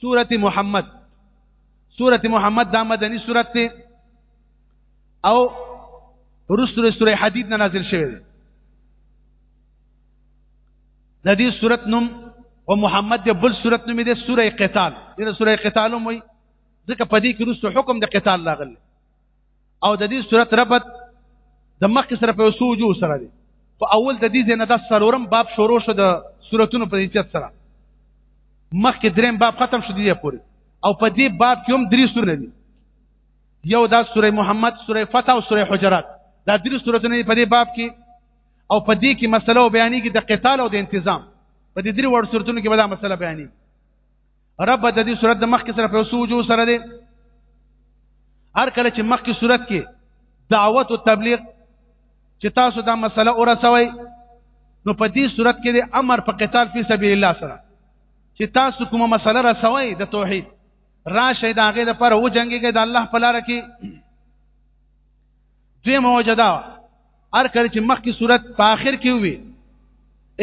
سورت محمد سورت محمد دا مدنی سورت ته او رسول سورې حدید نه نازل شوی دی د دې سورت نوم او محمد د بل سورت نوم دی سورې قتال دغه سورې قتال هم وي ځکه په دې کې رسو حکم د قتال لاغلی او د دې صورت ربط د مخ سره په سوجو سره دی په اول د دې نه د سرورم باب شروع شو د سوراتونو په دې سره مخکې دریم باب ختم شو دی پورې او په دې باب کې هم درې سورې دي یو دا سورې محمد سورې فتح او سورې حجرات دا درې سوراتونه په دې باب کې او په دې کې مسله بیانې کې د قتال او د انتظام په دې درې وړ سوراتونو کې به دا مسله بیانې رب د دې صورت د مخ کې سره په سوجو سره دی هر کله چې مخ کې صورت کې دعوت او تبلیغ چې تاسو دا مسله اورسوي نو په دې صورت کې د امر په قتال فی سبیل الله سره چې تاسو کومه مسله رسوي د توحید راشه دا غي د پر و جنگي کې د الله په لار کې دوی موجوده هر کله چې مخکې صورت په آخر کې وي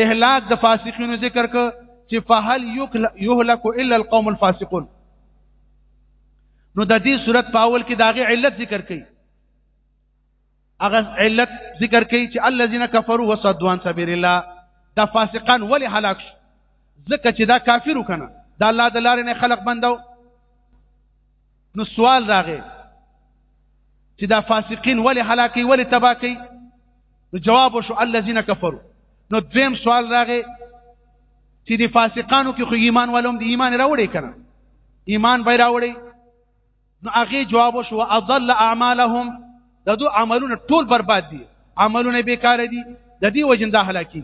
اهلاک د فاسقینو ذکر ک چې فهل یهلك الا القوم الفاسقون نو د دې صورت په اول کې داغه علت ذکر کړي هغه علت ذکر کړي چې الذين كفروا وصدوا عن سبيل الله دا فاسقان ولی هلاک شو ځکه چې دا کافر وکنه دا الله د لارې نه خلق بندو نو سوال راغی چې دا فاسقین ولی هلاکی ولی تبا کوي نو جواب وشو الذين كفروا نو دویم سوال راغی چې د فاسقانو کې خو ایمان ولوم د ایمان راوړي کنه ایمان به راوړي نو هغه جواب وشو اضل اعمالهم د دوه عملونه ټول برباد دي عملونه بیکاره دي د دې وجنده هلاکی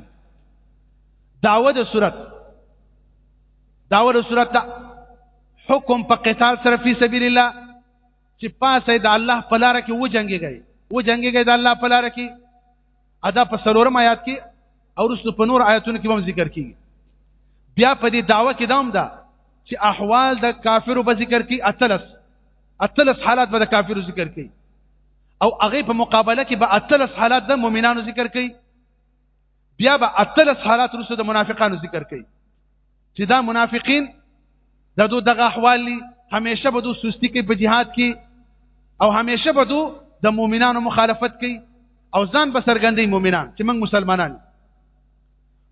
داوود صورت داول صورت دا حکم په قتال سره فی سبیل الله چې پاسه د الله په لار کې و جنگيږي و جنگيږي د الله په لار کې ادا په سلورم آیات کې او رسو په نور آیاتونو کې هم ذکر کیږي بیا په دې داوا کې دام ده دا چې احوال د کافرو په ذکر کې اتلس اتلس حالات به د کافرو ذکر کوي او هغه په مقابله کې به اتلس حالات د مؤمنانو ذکر کوي بیا به اتلس حالات وروسته د منافقانو ذکر کوي چې دا منافقین د دو دغه احوال دي همیشه به دو سستی کوي په جهاد کې او همیشه به دو د مؤمنانو مخالفت کوي او ځان به سرګندې مؤمنان چې موږ مسلمانان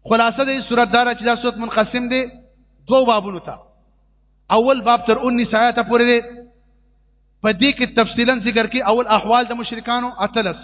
خلاصه د صورت دار چې دا صورت منقسم دي دوه بابونو ته اول باب تر 19 آیات پورې دی په دې کې تفصیلا ذکر کې اول احوال د مشرکانو اتلس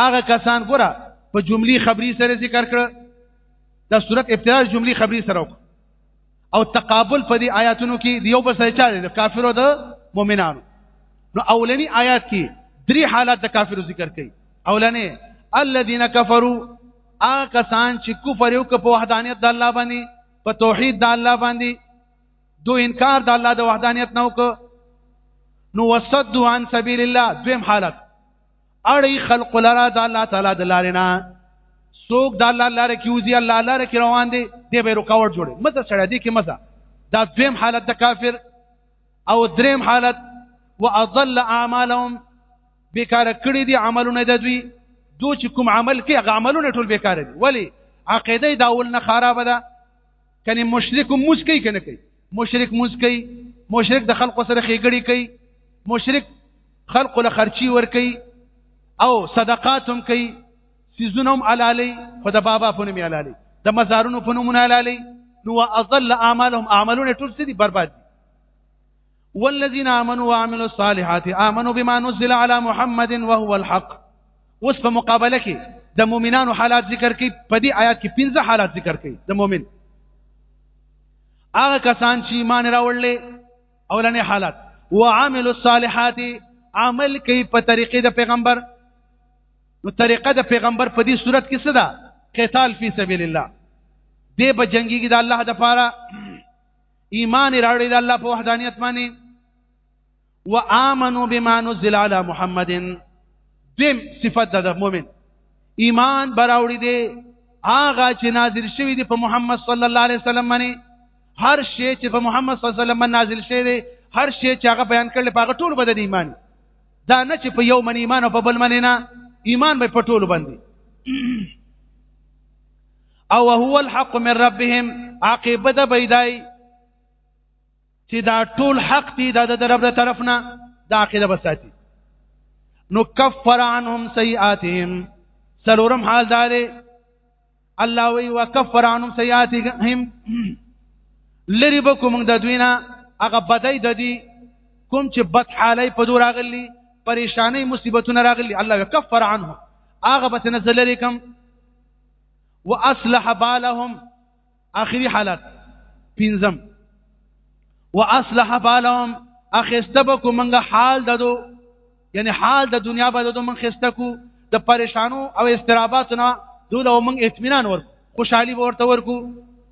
هغه کسان ګره په جملي خبري سره ذکر کړ دا صورت ابتداء جملي خبري سره وکړه او تقابل په دې آیاتونو کې دیو بل سره چا د کافرو د مؤمنانو نو اولنی آیات کې درې حالات د کافرو ذکر کړي اولنې الذين كفروا آ کسان چې کفر یو په وحدانیت د الله باندې په توحید د الله باندې دو انکار د الله د وحدانیت نه وکړ نو وصدوا عن سبيل الله دویم حالت اړي خلق لرا د الله تعالی د لارې نه څوک د الله لاره کې وزي الله لاره کې روان دي دی به رکاوټ جوړي مزه سره دي کې مزه دا دویم حالت د کافر او دریم حالت واضل اعمالهم بیکار کړی دي عملونه د دوی دوی چې کوم عمل کې هغه عملونه ټول بیکار دي ولی عقیده دا ول نه خراب ده کنه مشرک موس کوي کنه کوي مشرک موس کوي مشرک د خلکو سره خېګړی کوي مشرک خلکو له خرچي ور کوي او صدقات هم کوي سيزونه هم علالي خو د بابا په نوم علالي د مزارونو په نوم علالي نو اضل اعمالهم اعمالونه ټول سدي برباد دي والذین آمنوا وعملوا الصالحات آمنوا بما نزل على محمد وهو الحق اوس په مقابله کې د مؤمنانو حالات ذکر کړي په دې آیات کې پنځه حالات ذکر کړي د مؤمن هغه کسان چې ایمان راوړل اولنې حالت وعملوا الصالحات عمل کوي په طریقې د پیغمبر نو طریقه د پیغمبر په دې صورت کې څه ده قتال فی سبیل الله دې په جنگي کې د الله د فاره ایمان راړي د الله په وحدانیت باندې وآمنوا بما نزل على محمد دیم صفت د مؤمن ایمان براوړي دي هغه چې نازل شوی دی په محمد صلی الله علیه وسلم باندې هر شی چې په محمد صلی الله علیه وسلم نازل شوی دی هر شی چې هغه بیان کړل په هغه ټول بدن ایمان دا نه چې په یو من ایمان او په بل من نه ایمان به په ټول باندې او هو الحق من ربهم عاقبه د بيدای چې دا ټول حق دي د رب له طرف نه دا عقیده بساتي نو کفر عنهم سیئاتهم سلورم حال دار الله وی وکفر عنهم سیئاتهم لری بکوم د دوینا هغه بدای د دی کوم چې بد حالای په دور راغلی پریشانی مصیبتونه راغلی الله وکفر عنهم هغه بس نزل لري کوم واصلح بالهم اخري حالت پنځم واصلح بالهم اخستبکو منګه حال ددو یعنی حال د دنیا باندې دوه من خسته کو د پریشانو او استرابات نه دوله ومن اطمینان ور خوشحالي ورته ورکو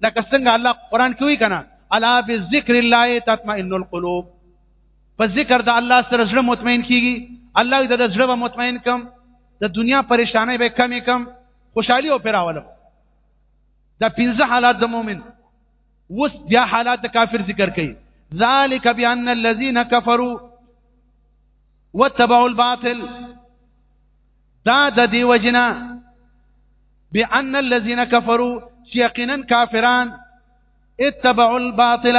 لکه څنګه الله قران کې وی کنه الا بذکر الله تطمئن القلوب په ذکر د الله سره زړه مطمئن کیږي الله دې د زړه مطمئن کم د دنیا پریشانې به کمې کم خوشحالي او پراولم دا پنځه حالات د مؤمن وس بیا حالات د کافر ذکر کړي ذالک بان الذين كفروا واتبعوا الباطل دا د دی وجنا بان الذين كفروا یقینا کافران اتبعوا الباطل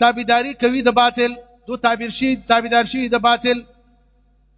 تابعداري کوي د باطل دو تعبیر شي تابعدار شي د باطل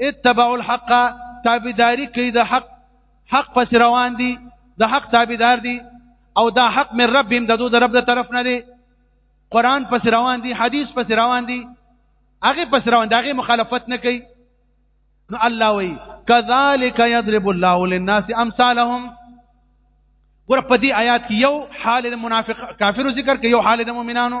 اتبعوا الحق تابعداري کوي د حق حق پس روان دي د حق تابعدار دي او دا حق من ربهم د دوی د رب د طرف نه دي قران پس روان دي حديث پس روان دي هغه پس روان دي هغه مخالفت نه کوي نو الله وی كذلك يضرب الله للناس امثالهم ور په دې آیات کې یو حال د منافق کافرو ذکر کې یو حال د مؤمنانو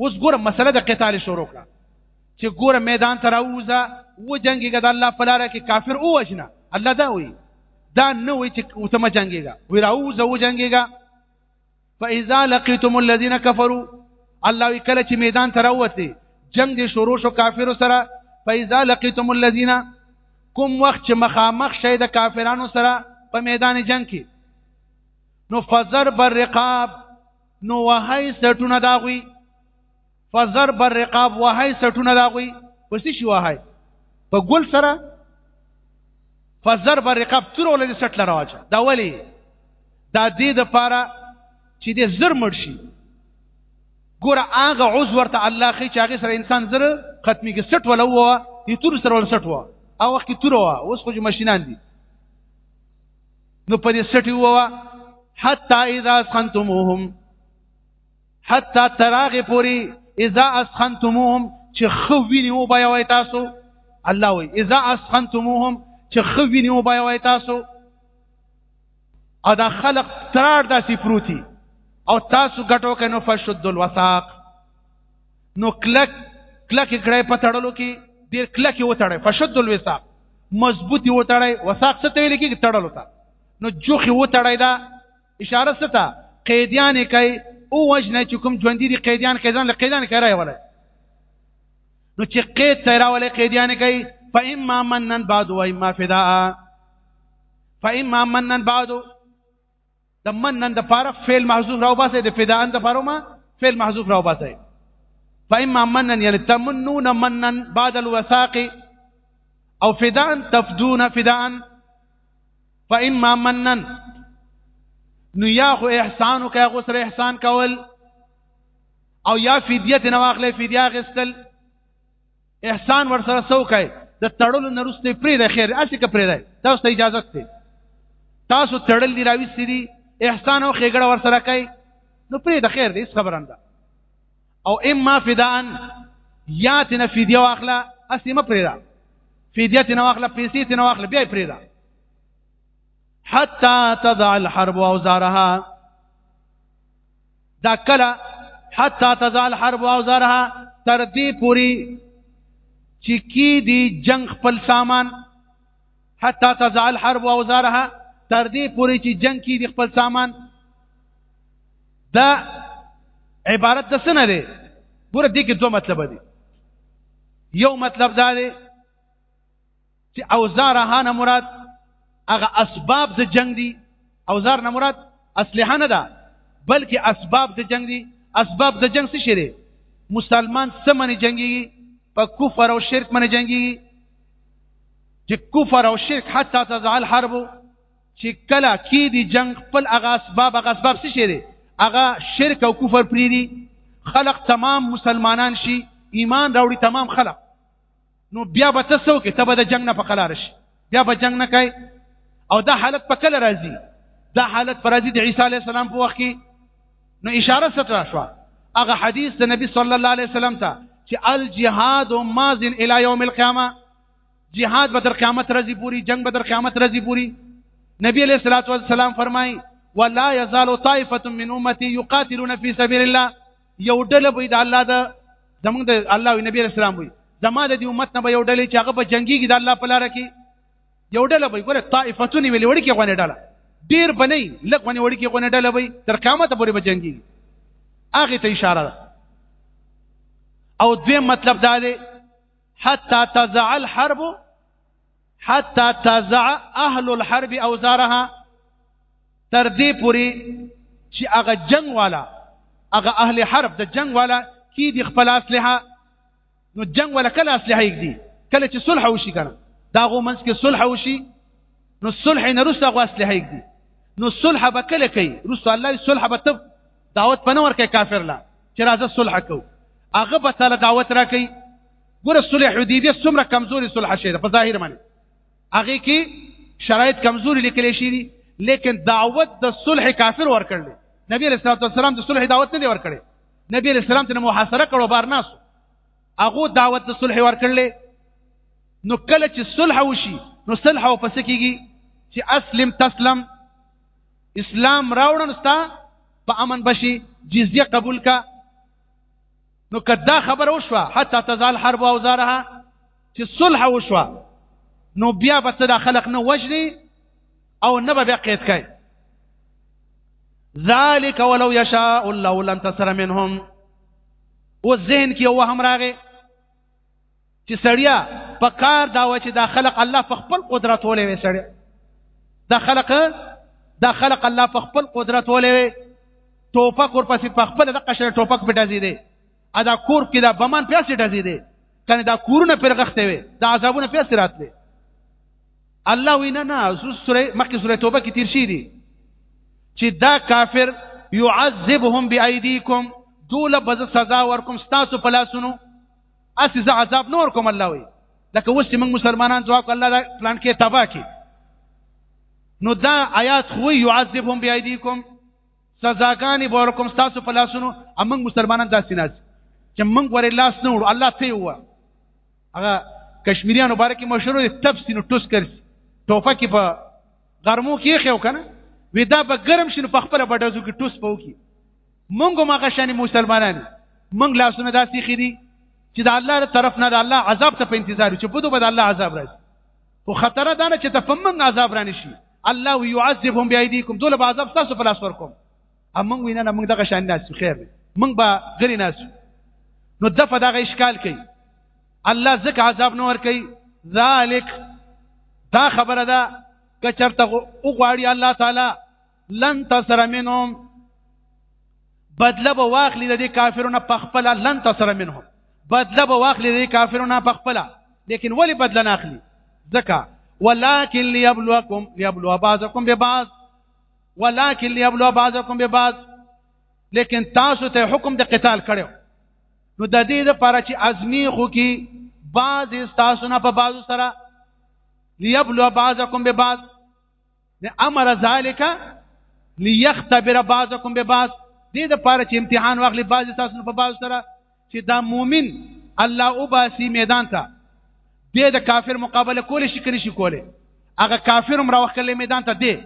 اوس ګوره مسله د قتال شروع کړه چې ګوره میدان ته راوځه و جنگيګه د الله په لار کې کافر او وجنه الله دا وی دا نه وی چې وته ما جنگيګه وی راوځه و جنگيګه فاذا لقيتم الذين كفروا الله وی کله چې میدان ته راوته جنگ دې شروع شو کافر سره فاذا لقيتم الذين کوم وخت چې مخامخ شې د کافرانو سره په میدان جنگ کې نو فزر بر رقاب نو وهي سټونه دا غوي فزر بر رقاب وهي سټونه دا غوي پس شي وهي په ګل سره فزر بر رقاب تر ولې سټ لراوچ دا ولي دا دې د پاره چې دې زر مړ شي ګوره هغه عضو ورته الله خي چې هغه سره انسان زر ختمي کې سټ ولا وو دي تور سره ول سټ وو او وخت تور وو اوس خو ماشينان دي نو په دې سټي ووا حتا اذا اسخنتموهم حتا تراغ پوری اذا اسخنتموهم چې خوینه و بیا وای تاسو الله وی اذا اسخنتموهم چې خوینه و بیا وای تاسو ادا خلق ترار داسې پروتي او تاسو ګټو کنو فشد الوثاق نو کلک کلک کړای په تړلو کې ډیر کلک یو تړای فشد الوثاق مضبوط یو تړای وثاق څه ته ویل کېږي تړلو ته نو جوخي و تړای دا اشاره څه ته قیدیان کوي او وجنه چې کوم ژوند دي قیدیان کوي ځان له قیدان کوي راولای نو چې قید ته راولای قیدیان کوي فإما منن بعد وإما فداء فإما منن بعد د من نن د پاره فعل محذوف راو باسه د فدا ان د پاره ما فعل محذوف راو باسه فاما منن يعني تمنون منن بعد الوثاق او فداء تفدون فداء فاما منن نو یا خو احسان او کغه سره احسان کول او یا فدیه نه واخلې فدیه غستل احسان ور سره څوکای د تړلو نرسته پرې د خیر اسی که پرې ده تاسو ته اجازه ته تاسو تړل دی راوي سری احسان او خېګړه ور سره کوي نو پرې د خیر دې خبرم ده او اما فدان یاتنا فدیه واخلا اسی م پرې ده فدیه تنه واخلا پیسې تنه واخلا بیا پرې ده حتا تضع الحرب اوزارها دا کله حتا تزال حرب او زرها تر دې پوری چې کی دی جنگ خپل سامان حتا تزال حرب او زرها تر دې پوری چې جنگ کی دی خپل سامان دا عبارت د سنه دی ګوره دې کې دوه مطلب دي یو مطلب دا دی چې اوزارها نه مراد هغه اسباب د جنگ دي اوزار نه مراد اسلحه نه ده بلکې اسباب د جنگ دي اسباب د جنگ څه شي دي مسلمان سمنه جنگي په کفر او شرک باندې جنگي چې کفر او شرک حتی تزعل حرب چې کله کې دي جنگ خپل هغه اسباب هغه اسباب څه شي دي هغه شرک او کفر پری دي خلق تمام مسلمانان شي ایمان راوړي تمام خلق نو بیا به تاسو کې ته به د جنگ نه په قلار شي بیا به جنگ نه کوي او دا حالت په کله راځي دا حالت پر راځي د عیسی علی السلام په وخت کې نو اشاره ستر شو هغه حدیث د نبی صلی الله علیه وسلم ته چې الجهاد مازن الی یوم القیامه جهاد به تر قیامت راځي پوری جنگ به تر قیامت راځي پوری نبی علیہ الصلوۃ والسلام فرمای ولا یزال طائفه من امتی یقاتلون فی سبیل الله یو ډله به د الله د زمونږ د الله او نبی اسلام وي زما د دې امت نه به یو ډله چې هغه په جنگي کې د الله په لار کې یو ډله به ګوره طائفتون ویلې وړي کې غونې ډله ډیر بنې لږ غونې وړي کې غونې ډله وي تر قیامت پورې به جنگي هغه ته اشاره ده او دویم مطلب دا دی حتا تزع الحرب حتی تزع اهل الحرب اوزارها تر دې پوری چې هغه جنگ والا هغه اهل حرب د جنگ والا کی د خپل اسلحه نو جنگ والا کله اسلحه یګدي کله چې صلح وشي کنه دا غو منځ کې صلح وشي نو صلح نه رسته غو اسلحه یګدي نو صلح به کله کوي رسو الله صلح به تب دعوت پنور کوي کافر لا چې راځه صلح کو هغه به تعالی دعوت را کوي ګوره صلح حدیبیه څومره کمزوري صلح شوه په ظاهر باندې هغه کې شرایط کمزوري لیکل شي دي لیکن دعوت د صلح کافر ور کړل نبی رسول الله والسلام د صلح دعوت نه ور کړل نبی رسول الله ته محاصره کړو بار ناس هغه دعوت د صلح ور کړل نو کله چې صلح وشي نو صلح او پس کېږي چې اسلم تسلم اسلام راوړنستا په امن بشي جزيه قبول کا نو کدا خبر وشوه حتی تزال حرب او زارها چې صلح وشوه نو بیا به څه خلق نه وجني او نه به بیا قید کوي ذالک ولو یشاء الله لن تسر منهم و ذهن کې وهم راغی چې سړیا په کار دا و چې دا خلق الله په خپل قدرت ولې وي سړیا دا خلق دا خلق الله په خپل قدرت ولې وي ټوپک ورپسې په خپل د قشر ټوپک په ډزې دی ادا کور کې دا بمان پیاسې ډزې دی کنه دا کورونه پرغخته وي دا عذابونه پیاسې راتلي الله وینا نه سوره مخکې سوره توبه کې تیر شي دي چې دا کافر يعذبهم بايديكم دوله بز سزا ورکم تاسو په لاسونو اسی زه عذاب نور کوم الله وي لکه وسې موږ مسلمانان ځواک الله دا پلان کې تبا کې نو دا آیات خو يعذبهم بايديكم سزاګانی ورکم تاسو په لاسونو امنګ مسلمانان داسې ناس چې موږ ورې لاس نه وړو الله ته وایي هغه کشمیریانو باره کې مشهور دي تپس نو ټوس کړي ټوپه کې په غرمو کې خېو کنه وې دا به ګرم شنو په خپل بډازو کې ټوس پو کې مونږ ما غشان مسلمانان مونږ لاسونه داسې خېدي چې د الله تر طرف نه د الله عذاب ته په انتظار چې بده به د الله عذاب راځي او خطر دا نه چې ته په مونږ عذاب رانه شي الله يعذبهم بأيديكم دول به عذاب تاسو په لاس ورکوم امون وینا نه موږ دغه شان ناس خیر موږ به غری ناس نو دفه دغه اشکال کوي الله زکه عذاب نور کوي ذالک دا خبره ده که چرته وغواړي الله تعالی لن تسر منهم بدله به واخلي د دې کافرونو په خپل لن تسر منهم بدله به واخلي د دې کافرونو په خپل لیکن ولی بدله نه اخلي ځکه ولکن ليبلوکم ليبلو بعضکم ببعض ولکن ليبلو بعضکم ببعض لیکن تاسو ته حکم د قتال کړو نو د دې لپاره چې ازمی خو کې بعض تاسو نه په بعض سره ليبلو بعضکم ببعض نه امر ذالک ليختبر بعضکم ببعض دې د پاره چې امتحان واخلي بعض تاسو په بعض سره چې دا مؤمن الله وباسي میدان ته دې د کافر مقابله کول شي کني شي کوله هغه کافر هم راوخلې میدان ته دې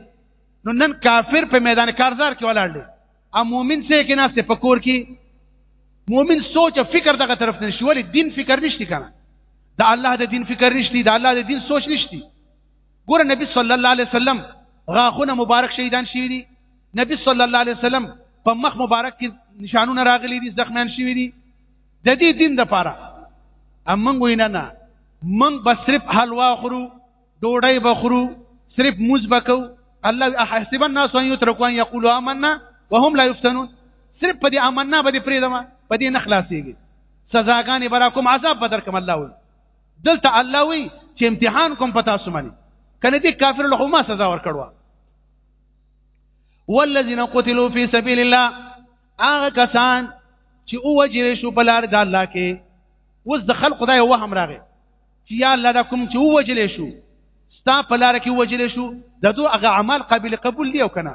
نو نن کافر په میدان کارزار کې ولاړ دی ا مؤمن سه کې ناشته پکور کې مؤمن سوچ او فکر دغه طرف نه شي ولې دین فکر نشتی کنه د الله د دین فکر نشتی د الله د دین سوچ نشتی ګور نبی صلی الله علیه وسلم غاخونه مبارک شهیدان شوی دي نبی صلی الله علیه وسلم په مخ مبارک کې نشانونه راغلي دي زخمیان شوی دي د دې دین د پاره امنګ وینا نه من بس صرف حلوا خورو ډوډۍ بخورو صرف موز بکو الله احسب الناس ان يتركوا ان يقولوا آمنا وهم لا يفتنون صرف په دې آمنا باندې پریدم په دې نخلاصيږي سزاګانې برا کوم عذاب بدر کوم الله وي دلته الله وی چې امتحان کوم پتا سمانی کنه دې کافر له ما سزا ورکړوا والذین قتلوا فی سبیل الله هغه کسان چې او وجره شو په لار د الله کې وز د خلق خدای وهم راغی چې یا الله دا کوم چې او وجره شو ستا په لار کې وجره شو د دوه هغه عمل قابل قبول دی او کنه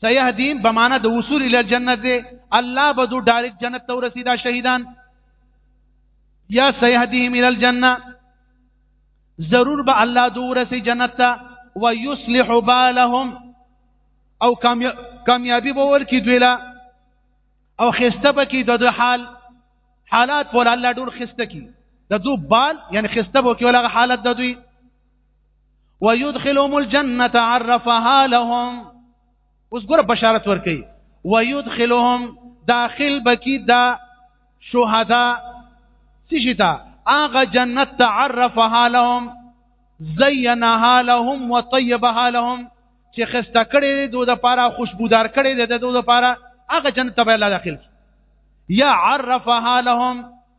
سيهديم بمانه د وصول الى الجنه دي الله به دو ډایرک جنت ته ورسیدا شهیدان یا سيهديهم الى الجنه ضرور به الله دو ورسي جنت ته ويصلح بالهم او کامیابی به ورکی دوی لا او خسته به کی د حال حالات ول الله ډول خسته کی د دو بال یعنی خسته به کی ولغه حالت د دوی ويدخلهم الجنه عرفها لهم اوس ګوره بشارت ورکي ويدخلهم داخل بکی دا شهدا سشتا اغه جنت تعرفها لهم زينها لهم وطيبها لهم چې خسته کړي دي دوی د پاره خوشبودار کړي دي د دوی د پاره هغه جنت ته به الله داخل یا عرفها لهم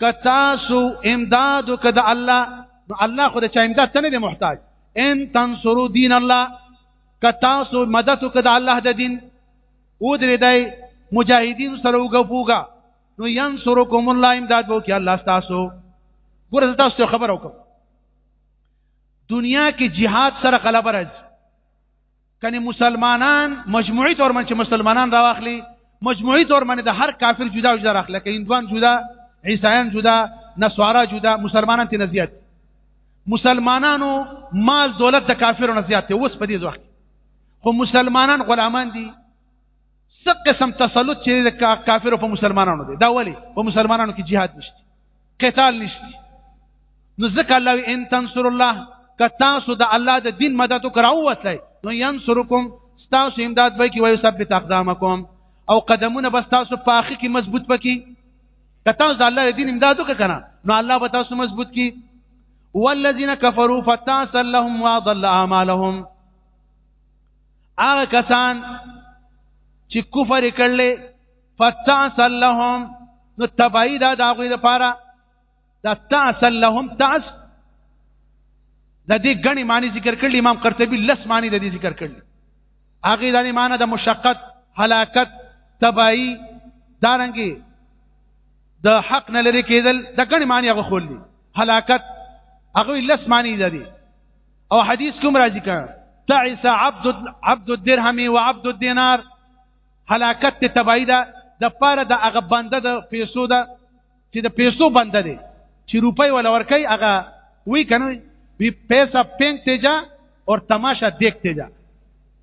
کتاسو امداد کد الله نو الله خو د چا امداد ته نه دی محتاج ان تنصروا دین الله کتاسو مدد کد الله د دین او درې دای مجاهدین سره وګفوګا نو ينصركم الله امداد وو کې الله تاسو ګوره تاسو خبر وکم دنیا کې jihad سره غلبه راځي کني مسلمانان مجموعي تور من چې مسلمانان راواخلي مجموعي تور من د هر کافر جدا جدا راخلي کې هندوان جدا عیسایان جدا نصارا جدا مسلمانان ته نزيات مسلمانانو مال دولت د کافرونو زیات اوس په دې ځوخت خو مسلمانان غلامان دي څه قسم تسلط چې د کافرو په مسلمانانو دی دا ولی په مسلمانانو کې jihad نشته قتال نشته نو ځکه الله ان تنصر الله که تاسو د الله د دین مدد وکړو وتلی نو ينصرکم تاسو امداد به کی وایو ثبت اقدامکم او قدمونه بس تاسو په اخی کې مضبوط پکې که تاسو د الله د دین امداد وکړه نو الله به تاسو مضبوط کی والذین کفروا فتاس لهم واضل اعمالهم هغه کسان چې کفر کړل فتعس لهم نو تبعی دا دا غوی لپاره دا تعس لهم تعس د دې غني معنی ذکر کړل امام قرطبي لس معنی د دې ذکر کړل هغه د معنی د مشقت هلاکت تبعی دارنګي د دا حق نه لري کېدل د غني معنی هغه خولي هلاکت هغه لس معنی ده دي او حدیث کوم راځي کا تعس عبد عبد الدرهم وعبد الدينار هلاکت ته تبعی ده د پاره د هغه بنده د پیسو ده چې د پیسو بنده دی چې روپۍ ولا ورکي هغه وی کنه وی پیسا پینکته جا او تماشا دیکته جا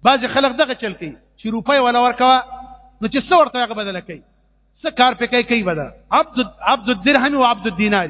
بعض خلک دغه چل کوي چې روپۍ ولا ورکوا نو چې څو ورته هغه بدل کوي څه کار پکې کوي بدل عبد عبد الدرهم او عبد الدینار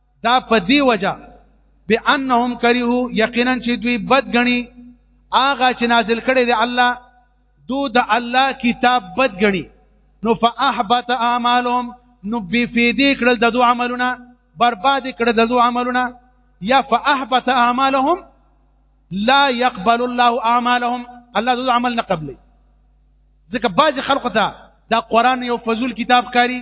دا په دی وجه بانهم کریهو یقینا چې دوی بد غني اغه چې نازل کړي دی الله دو د الله کتاب بد غني نو فاحبط اعمالهم نو بی فیدی کړل د دوه عملونه برباد کړل د دوه عملونه یا فاحبط اعمالهم لا يقبل الله اعمالهم الله دو عمل نه قبلي ځکه باج خلق ته دا قران یو فضل کتاب کاری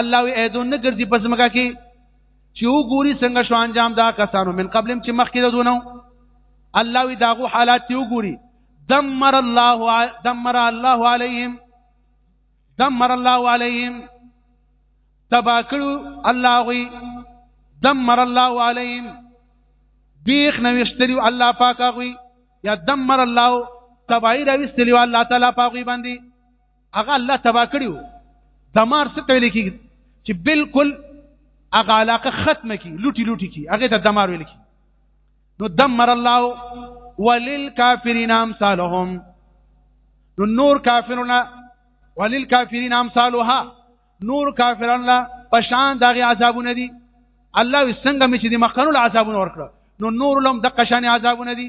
الله وی ایدون نه ګرځي پس مګه کې چې وګوري څنګه شو انجام دا کسانو من قبلم چې مخکې دونه الله وی داغو حالات یو ګوري دمر الله دمر الله عليهم دمر الله عليهم تباکلو الله غي دمر الله عليهم بیخ نوشتلی الله پاک غوي یا دمر الله تبعی راوستلی الله تعالی پاک غوي باندې هغه الله تبا کړیو دمار څه ویل کی چې بالکل هغه علاقه ختمه کی لوټي لوټي کی هغه ته دمار ویل کی نو دمر الله وللکافرین امثالهم نو نور کافرونه وللکافرین امثالها نور کافرون لا پشان دغه عذابونه دي الله وسنګ می چې د مخکنو عذابونه ورکړه نو نور لهم د قشان عذابونه دي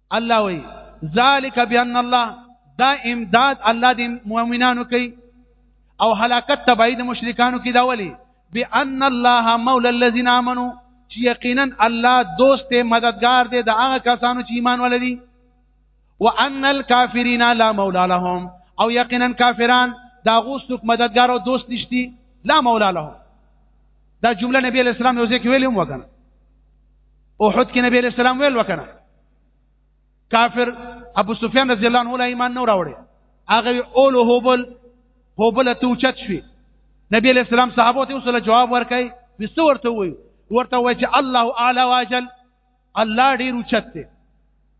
الله وی ذالک بان الله دا امداد الله د مؤمنانو کوي او هلاکت تبعید مشرکانو کې دا ولي بان الله مولا الذين امنوا چې یقینا الله دوست مددگار دی د هغه کسانو چې ایمان ولري وان الكافرين لا مولا لهم او یقینا کافران دا غوستوک مددگار او دوست نشتی لا مولا لهم دا جمله نبی اسلام یو ځکه ویلم وکنه احد کې نبی رسول الله ویل وکنه کافر ابو سفیان رضی الله عنه له ایمان نه راوړي هغه اول هوبل هوبل ته اوچت شوی نبی علیہ السلام صحابه ته وسله جواب ورکړي بس ورته وي ورته وای چې الله اعلی واجل الله ډیر اوچت دی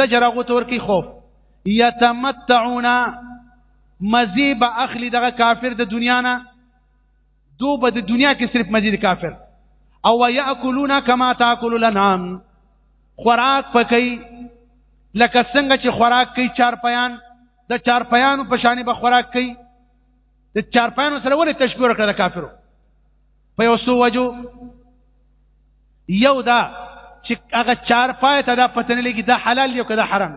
زجر هغه تور کې خوف یتمتعون مزی به اخلي دغه کافر د دنیا نه دو به د دنیا کې صرف مزید کافر او یاکلون کما تاکل الانعام خوراک پکې لکه څنګه چې خوراک کوي چار پیان د چار پیانو په شانې به خوراک کوي د چار پیانو سره ولې تشبیه کړه کافرو په یو سو وجو یو دا چې هغه چار پای ته دا پته نه لګي دا حلال یو کده حرام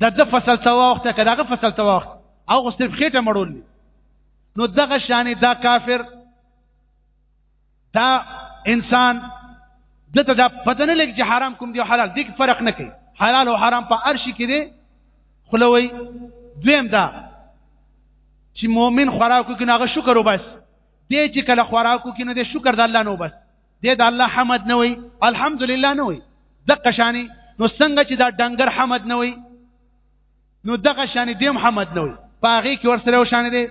دا د فصل ته وخت کده هغه فصل ته وخت او غو صرف خېټه مړول نو دغه شان دا کافر دا انسان دته دا پته نه لګي چې حرام کوم دی حلال دي فرق نه کوي حلال او حرام په ارشي کې دي خلوي دویم دا چې مؤمن خوراکو کې ناغه شکر وباسي دې چې کله خوراکو کې نو د شکر د الله نو بس دې د الله حمد نه وي الحمدلله نه وي دغه شاني نو څنګه چې دا ډنګر حمد نه وي نو دغه شاني دیم حمد نه وي پاغي کې ورسره وشان دي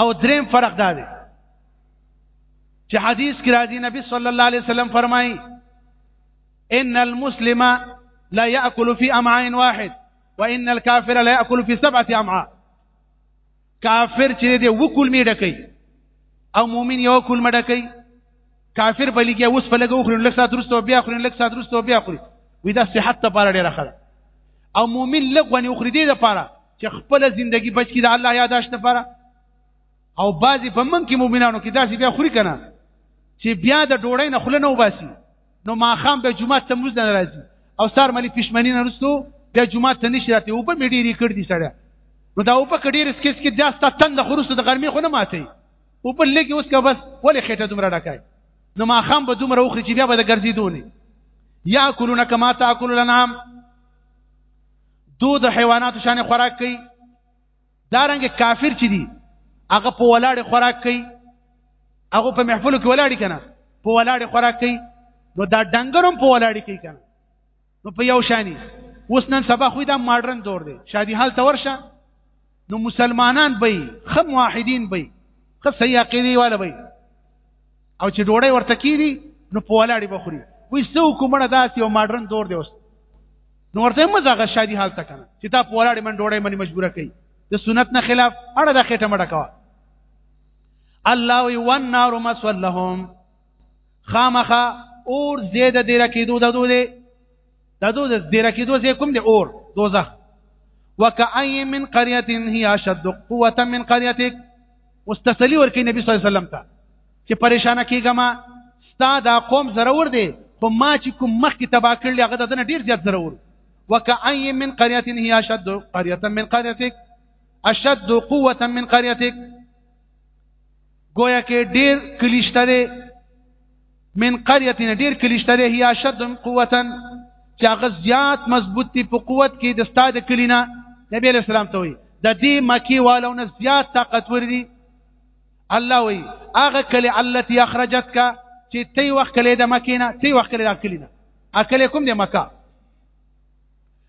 او دریم فرق دا دی چې حدیث کې راځي نبی صلی الله علیه وسلم فرمایي ان المسلم لا ياكل في امعاء واحد وان الكافر لا ياكل في سبعه امعاء کافر چې دی و کلمې ډکې او مؤمن یو کلمه ډکې کافر په لګي اوس په لګو خوري لکه سات رسته بیا خوري لکه سات رسته بیا خوري وې دا صحت ته پاره ډیره خره او مؤمن لګونی اخري دې لپاره چې خپل ژوندۍ بچ کړي د الله یاداشت لپاره او بعضی په من کې مؤمنانو کې داسې بیا خوري کنه چې بیا د ډوړې نه خلنه وباسي نو ماخام به جمعه ته موږ نه راځي او سار ملي پښمنی نه رسو بیا جمعه ته نشي راته او په میډيري کړ دي سړی نو دا او په کډیر سکیس کې بیا ستا تند خروس د ګرمي خو نه ماتي او په لګي اوس کا بس ولې خېټه دومره ډکای نو ماخام به دومره وخري چې بیا به د ګرځېدونی یاکلون کما تاکل الانعام دو د حیواناتو شان خوراک کوي دارنګ کافر چې دي هغه په ولاړې خوراک کوي هغه په محفل کې ولاړې کنه په ولاړې خوراک کوي نو دا ډنګرم په ولاړې کوي کنه نو په یو شانی اوس نن سبا خو دا ماډرن دور دی شادي حال ته ورشه نو مسلمانان به خم واحدین به خ سیاقی دی والا به او چې ډوړې ورته کیږي نو په ولاړې بخوري وې څو کومړه داسې یو ماډرن دور دی اوس نو ورته موږ هغه شادي حالت کنه چې تا په ولاړې من ډوړې منی مجبوره کړي د سنت نه خلاف اړه د خېټه مړه کوا الله وی ون نار مسول لهم خامخه اور زید دیره کېدو د دوی دا دو د دې راکې دوه کوم دی اور دوزخ وکای من قريه هي اشد قوه من قريتك واستسلی ورکی نبی صلی الله علیه وسلم ته چې پریشان کیږم ستا دا قوم ضرور دی خو ما چې کوم مخ کې تبا کړل هغه دنه ډیر زیات ضرور وکای من قريه هي اشد قريه من قريتك اشد قوه من قريتك گویا کې ډیر کلیشته دی من قريه ډیر کلیشته دی هي شد قوتا چې هغه زیات مضبوط دی په قوت کې د استاد کلینا نبی علیہ السلام ته وي د دې مکی والو نه زیات طاقتور دي الله وي هغه کلی التي اخرجتک چې تی وخت کلی د مکینه تی وخت کلی د کلینا اکل کوم د مکه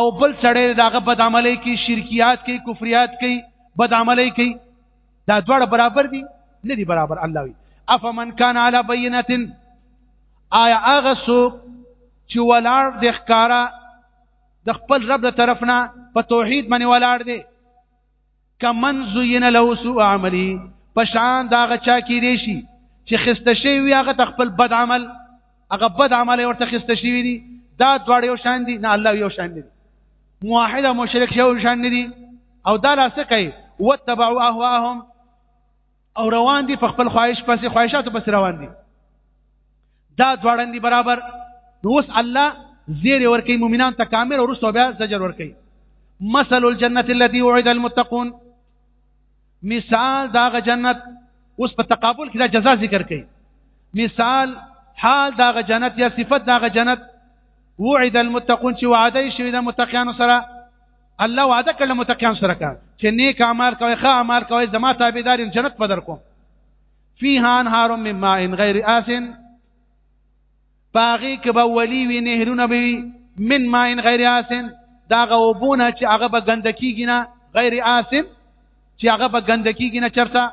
او بل سړی داغه بد عملی کې شرکیات کې کفریات کې بد عملی کې دا دواړه برابر دي نه دي برابر الله وي افمن کان علی بینه آیا هغه څوک چې ولاړ د ښکارا د خپل رب د طرف نه په توحید باندې ولاړ دی کمن زین له سوء عملی پشان دا غچا کې دی شي چې خسته شي وي هغه تخپل بد عمل هغه بد عمل ورته خسته شي وي دا دواړه یو شان دي نه الله یو شان دي موحد او مشرک یو شان دي او دا لاسه کوي وتبعوا اهواهم او روان دي په خپل خواهش پسې خواهشاتو پسې روان دي دا دواړن دي برابر نو اوس الله زیر ورکی مؤمنان ته کامل او رسو بیا زجر ورکی مثل الجنه التي وعد المتقون مثال داغه جنت اوس په تقابل کې دا جزاء ذکر کړي مثال حال داغه جنت یا صفت داغه جنت وعد المتقون چې وعده شوی د متقینو سره الله وعده کړل متقین سره کا چې نیک اعمال کوي ښه اعمال کوي زما تابعدار جنت بدر کوم فيها انهار من ماء غير آسن باغی کبا ولی وی نهرونه به من ماء غير آسن دا غوبونه چې هغه به ګندکیږي نه غیر آسن چې هغه به ګندکیږي نه چرته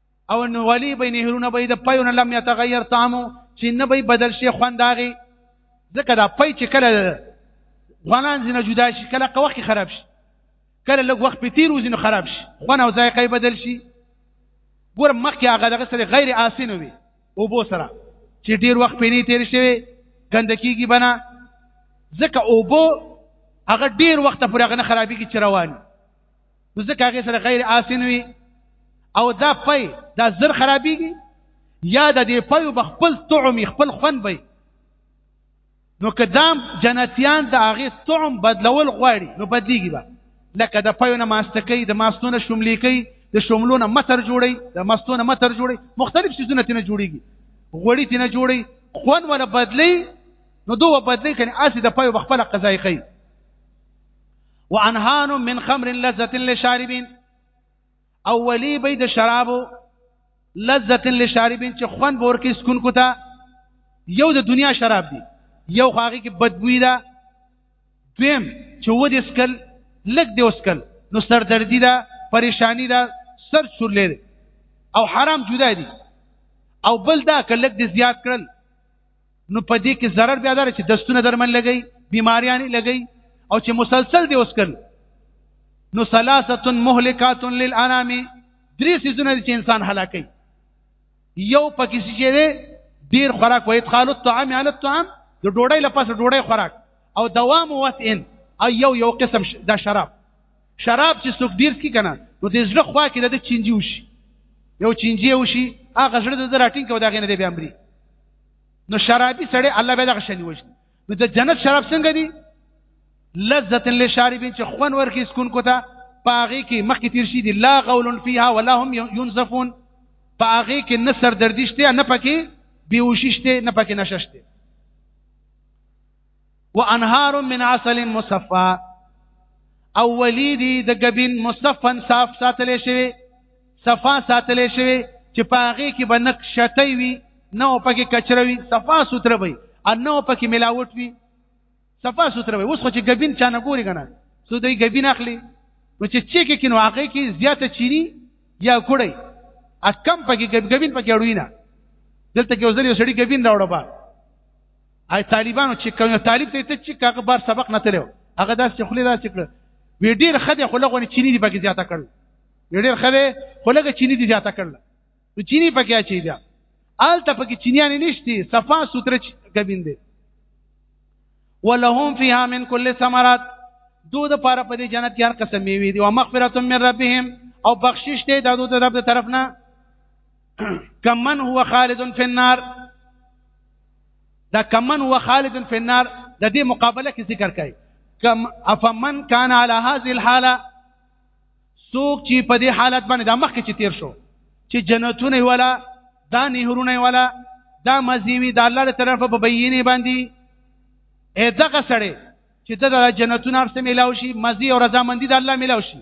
او نو ولی به نهرونه به د پيون لم يتغير طعمه چې نه به بدل شي خوند داغي ځکه دا پي چې کله غنان زنه جدا شي کله قوخ خراب شي کله لږ وخت په تیر وزنه خراب شي خونه او ذایقه بدل شي ګور مخکې هغه دغه سره غیر آسن وي او بو سره چې ډیر وخت پېنی تیر شوی ګندکیږي بنا ځکه او بو هغه ډیر وخت پورې هغه نه خرابېږي چې روان نو ځکه هغه سره غیر آسن وي او دا پي دا زر خرابيږي یا د دې پي بخپل طعم خپل خون وي نو کدام جنتیان د هغه طعم بدلول غواړي نو بدلیږي به لکه د پيو نه ماستکي د ماستونه شملې کوي د شملونه متر جوړي د ماستونه متر جوړي مختلف سيزونه تنه جوړيږي غوړي تنه جوړي خون ولا بدلی نو دوه بدلی کني اسي د پيو بخپل قضايقي وانهان من خمر لذة للشاربين او ولی به د شرابو لذة للشاربين چې خوان بور کې سکون کوتا یو د دنیا شراب دی یو خاغي کې بدبوی ده دویم چې و دې سکل لګ دې وسکل نو سر دردی ده پریشانی ده سر شولې او حرام جدا دي او بل دا کلک دې زیات کړل نو په دې کې ضرر بیا دار چې دستونه درمن لګي بیماریاں لګي او چې مسلسل دی اوس کن نو ثلاثه مهلکات للانام درې سيزونه چې انسان هلاکي یو پکې چې دی ډیر خوراک و ادخال الطعام علی الطعام د ډوډۍ لپاره ډوډۍ خوراک او دوام وسئن او یو یو قسم د شراب شراب چې څوک ډیر څکي کنه نو د زړه خوا کې د چینجی وشي یو چینجی وشي هغه زړه د راټینګ کو دا غینه دی بیا مري نو شرابي سړی الله به دغه شنی وشي نو د جنت شراب څنګه دي لذت للشاربین چې خون ورکی سکون کوتا پاغي کې مخکې تیر شي دي لا غول فيها ولا هم ينزفون پاغي کې نه سردردشته نه پکې بیوششته نه پکې نششته وانهار من عسل مصفا او ولیدی د غبین مصفن صاف ساتل شوی صفا ساتل شوی چې پاغه کې بنک شتوي وي نو پکې کچروي صفا سوتره وي ان نو پکې ملاوت وي صفا سوتره وي اوس خو چې غبین چانه ګوري کنه سو دوی غبین اخلي نو چې چې کې کینو هغه کې زیاته چيري یا کړی ا کم پکې غبین پکې اړوي نه دلته کې وزري سړي غبین راوړبا آی طالبانو چې کوم طالب ته چې کاغه بار سبق نه تلو هغه داس چې خلی داس کړ وی ډیر خدای خو لغونه چینی دی پکې زیاته کړل وی ډیر خدای خو لغه چینی دی زیاته کړل نو چینی پکې اچي دی آل ته پکې چینیان نشتی صفا سوتره کبین دی ولهم فیها من کل ثمرات دو د پاره په دې جنت کې هر قسم میوي دي او مغفرت من ربهم او بخشش دی د دوی د رب طرف نه کم من هو خالد فی النار دا کم من هو خالد فی النار د دې مقابله کې ذکر کړي کم افمن کان علی هذه الحاله سوق چې په دې حالت باندې د مخ کې چې تیر شو چې جنتونه ولا دا نهرونه ولا دا مزیوی د الله تر طرفه په بینه باندې اې دغه سړی چې د جنتونو ارسه ملاوي شي مزي او رضامندي د الله ملاوي شي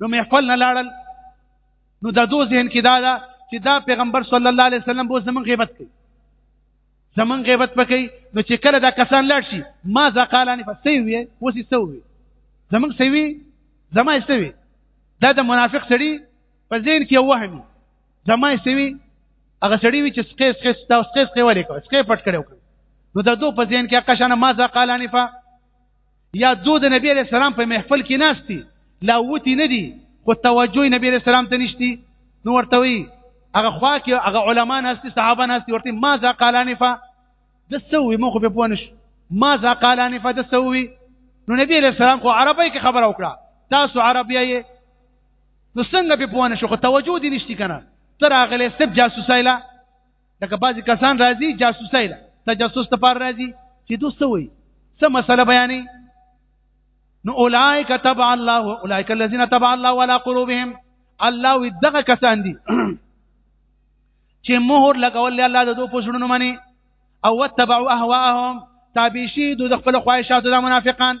نو مې خپل نه لاړل نو د دوه ذهن کې دا ده چې دا پیغمبر صلی الله علیه وسلم به زمون غیبت کوي زمون غیبت پکې نو چې کله دا کسان لاړ شي ما ذا قالانی فسوي وسی سوي زمون سوي زما سوي دا د منافق سړي په ذهن کې وهمي زما سوي هغه سړي وی چې سقې سقې ستا سقې سقې ولې کو سقې پټ کړو نو دا دوه په ذهن کې قشانه ما ذا قالانی ف یا دو د نبی علیہ السلام په محفل کې ناشتي لا وتی نه دي خو توجه نبی علیہ السلام ته نشتی نو ورته وی هغه خوا کې هغه علما ناشتي صحابه ناشتي ورته ما ذا قال انفا د سوي مخ په پونش ما ذا قال انفا د سوي نو نبی علیہ السلام خو عربی کې خبر او کړه تاسو عربی یې نو څنګه په پونه شو خو توجه دي نشتی کنه تر هغه سب جاسوسایلا لکه بعضی کسان راځي جاسوسي ده تجسس ته پر راځي چې دوست وي څه مسله بیانې نو اولائک تبع الله اولائک الذين تبع الله ولا قلوبهم الله وي دغه کسان دي چې مهر لګول الله د دوه پښونو منی او وتبعوا اهواهم تابع شي د خپل خواهشاتو د منافقان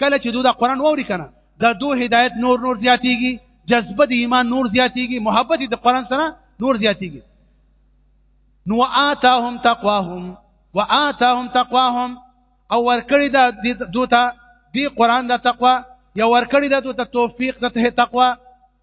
کله چې دوی دا قران ووري کنه دا دوه هدایت نور نور زیاتیږي جذبه د ایمان نور زیاتیږي محبت د قران سره نور زیاتیږي نو آتاهم تقواهم وآتاهم تقواهم او ورکړی دا دوته دی قران د تقوا یا ورکړی دا دوته توفیق د تقوا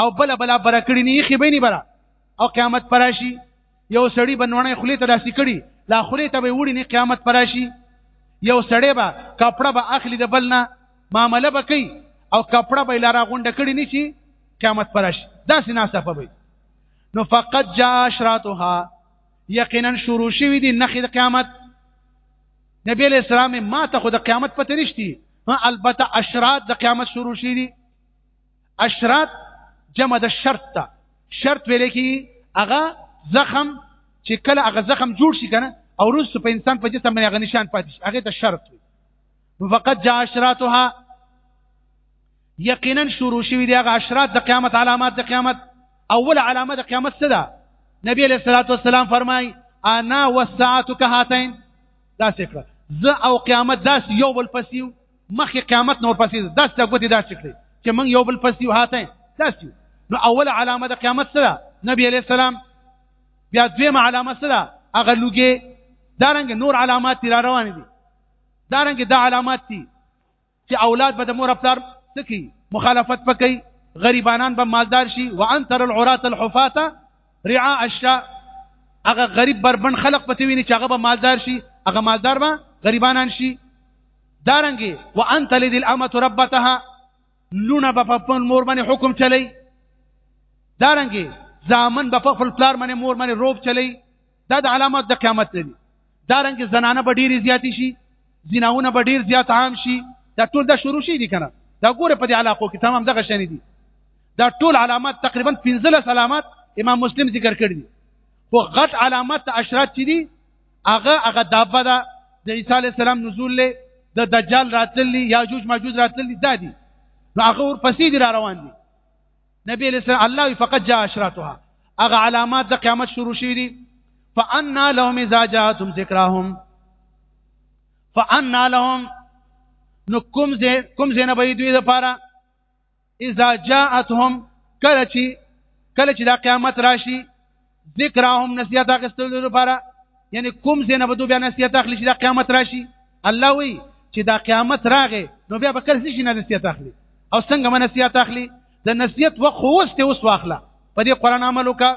او بل بل بر کړی نه خې بیني برا او قیامت پراشي یو سړی بنونه خلی ته داسې کړي لا خلی ته به وړي نه قیامت پراشي یو سړی به کپڑا به اخلي د بل نه معامله به کوي او کپڑا به لاره غونډه کړي نه شي قیامت پراشي داسې ناصفه به نو فقط جاء اشراتها یقینا شروع شوی دی نخې د قیامت نبی علیہ السلام ما ته خو د قیامت پته نشتی البته اشرات د قیامت شروع شي دي اشراط جمع د شرط ته شرط ویل کی هغه زخم چې کله هغه زخم جوړ شي کنه او روس په انسان په جسم باندې هغه نشان پاتې شي هغه ته شرط وي نو فقط جاء اشراطها یقینا شروع شوی دی هغه اشراط د قیامت علامات د قیامت اول علامه د قیامت څه ده نبی علیہ الصلوۃ والسلام فرمای انا والساعه كهاتين دا څه کړه زه او قیامت داس یو بل پسیو مخکې قیامت نور پسې داس د ګوتې داسې کړې چې موږ یو بل پسې یو هاته داسې نو اوله علامه د قیامت سره نبی علیہ السلام بیا دویمه علامه سره هغه لوګي دارنګ نور علامات را روان دي دارنګ دا علامات دي چې اولاد به د مور خپل سکی مخالفت پکې غریبانان به مالدار شي وان تر العرات الحفاته رعا اشرا هغه غریب بربند خلق پته ویني چې هغه به مالدار شي هغه مالدار به غریبانان شي دارنګي وانت لذي الامه ربتها لونه به په خپل مور باندې حکم چلی دارنګي ځامن به په خپل پلار باندې مور باندې روب چلی دا د علامات د قیامت دی دارنګ زنانه به ډېری زیاتی شي زناونه به ډېر زیات عام شي دا ټول دا شروع شي دي کنه دا ګوره په دې علاقو کې تمام دغه شنې دي دا ټول علامات تقریبا 15 علامات امام مسلم ذکر کړی دي خو غټ علامات اشرات چې دي هغه هغه دابه ده د عیسی علی السلام نزول له د دجال راتللی یاجوج ماجوج راتللی دا دي نو هغه ورپسې دي را روان دي نبی علیہ السلام الله فقط جاء اشراتها اغه علامات د قیامت شروع شوې دي فانا لهم اذا جاءتهم ذکرهم فانا لهم نو کوم زه کوم زه نه به دوی لپاره اذا جاءتهم کله چې کله چې د قیامت راشي ذکرهم نصیحت اخستلو لپاره یعنی کوم زینه بدو بیا نصیحت اخلي چې د قیامت راشي الله وی چې دا قیامت راغې نو بیا به کله نشي نصیحت اخلي او څنګه من نصیحت اخلي د نصیحت وخت خوسته اوس واخله په دې قران عمل وکړه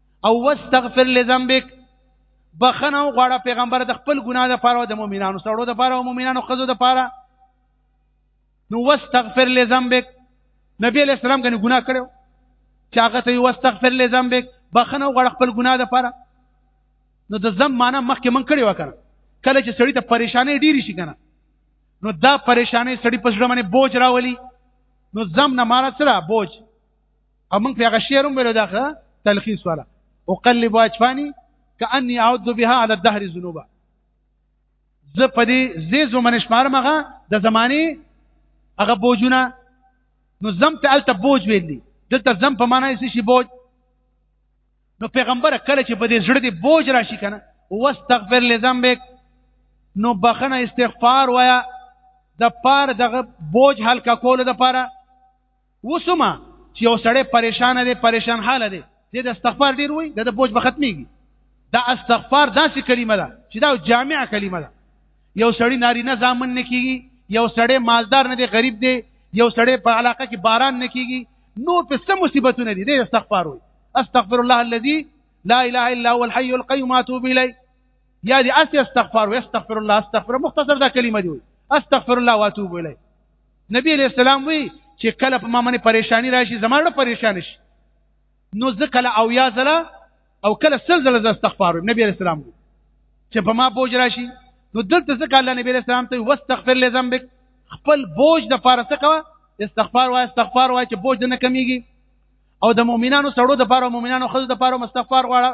او واستغفر لذنبک بخنه او غواړه پیغمبر د خپل ګناه د پاره او د مؤمنانو سره د پاره او مؤمنانو خزو د پاره نو واستغفر لذنبک نبی علیہ السلام کنه ګناه کړو چې هغه ته واستغفر لذنبک بخنه او غواړه خپل ګناه د پاره نو د ذنب معنی مخکې من کړی وکړه کله چې سړی ته پریشانې ډیری شي کنه نو دا پریشانې سړی پسړه باندې بوج راولي نو ذنب نه مارا سره بوج او موږ په هغه شعر هم ویلو دغه تلخیص ولا اقلب اجفاني کاني اعد بها على الدهر ذنوبا زه په دې زی زمن شمارم هغه د زماني هغه بوجونه نو زم ته الته بوج ویل دي دلته زم په معنی څه شي بوج نو پیغمبر کله چې په دې زړه دې بوج راشي کنه واستغفر لذنبک نو بخنه استغفار وایا د پار دغه بوج هلکا کول د پاره وسمه چې یو سړی پریشان دی پریشان حال دی د استغفار ډیر وای د بوج به ختميږي دا استغفار داسې کلمه ده چې دا جامع کلمه ده یو سړی ناری نه ځامن نه کیږي یو سړی مالدار نه دی غریب دی یو سړی په علاقه کې باران نه کیږي نور په سم مصیبتونه دي د استغفار وای استغفر الله الذي لا اله الا هو الحي القيوم اتوب اليه یا دې اسی استغفار و استغفر الله استغفر مختصر دا کلمه دی استغفر الله واتوب الیه نبی علیہ السلام وی چې کله په ما باندې پریشانی راشي زماره پریشان شي نو زه کله او یا زله او کله سل زله استغفار نبی علیہ السلام وی چې په ما بوج راشي نو دلته ځکه الله نبی علیہ السلام ته واستغفر لذنبک خپل بوج د پاره څه کوه استغفار وای استغفار وای چې بوج نه کمیږي او د مؤمنانو سړو د پاره مؤمنانو خزو د پاره مستغفار غواړه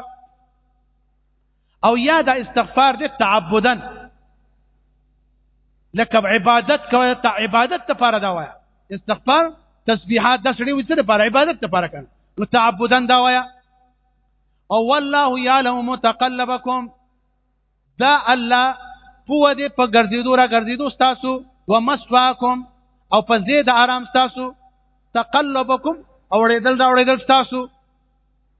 او یا دا استغفار دې تعبدا لکه عبادت کوي ته عبادت ته پاره دا وایا استغفار تسبیحات د سړي وسره پر عبادت ته پاره کړ نو تعبدا دا وایا او والله یعلم متقلبکم دا الله پوه دې په ګرځېدو را ګرځېدو تاسو ومسواکم او په زید آرام تاسو تقلبکم او ړېدل دا ړېدل تاسو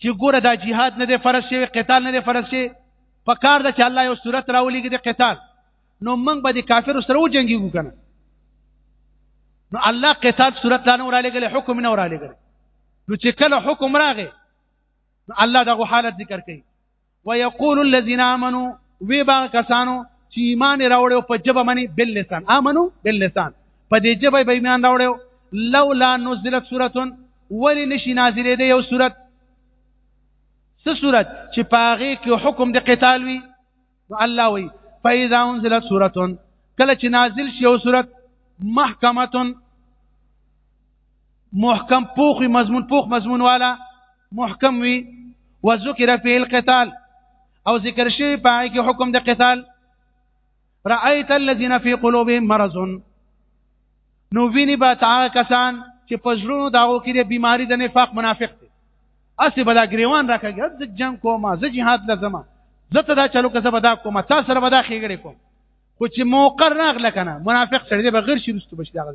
چې ګوره دا جهاد نه دی فرض شوی قتال نه دی فرض شوی په کار ده چې الله یو صورت راولېږي د قتال نو موږ به د کافرو سره وجنګېږو که نه نو الله قتال صورت لا نه ورالېږلی حکم نه ورالېږلی نو چې کله حکم راغی نو الله دغه حالت ذکر کوي ويقول الذين امنوا وی با کسانو چې ایمان راوړیو په جبه منی بل لسان امنو بل لسان په دې جبه به ایمان راوړیو لولا نزلت سوره ولی نشي نازلې ده یو سوره څه سوره چې پاغه کې حکم د قتال وي نو الله وی فاذا انزلت سوره کله چې نازل شي یو سوره محکمه محکم پوخ مضمون پوخ مضمون والا محکم وي وذکر فيه القتال او ذکر شي پای کې حکم د قتال رأيت الذين في قلوبهم مرض نو ویني با تا کسان چې پزړونو داغو کې د بیماری د نفاق منافق دي اسی بلا گریوان راکږي د جنگ کومه زه jihad لازمه زه ته دا چلو که زه به دا کومه تاسو سره به دا خېګړې کوم خو چې موقر راغله کنه منافق سره دی بغیر شي رستو بشي داغه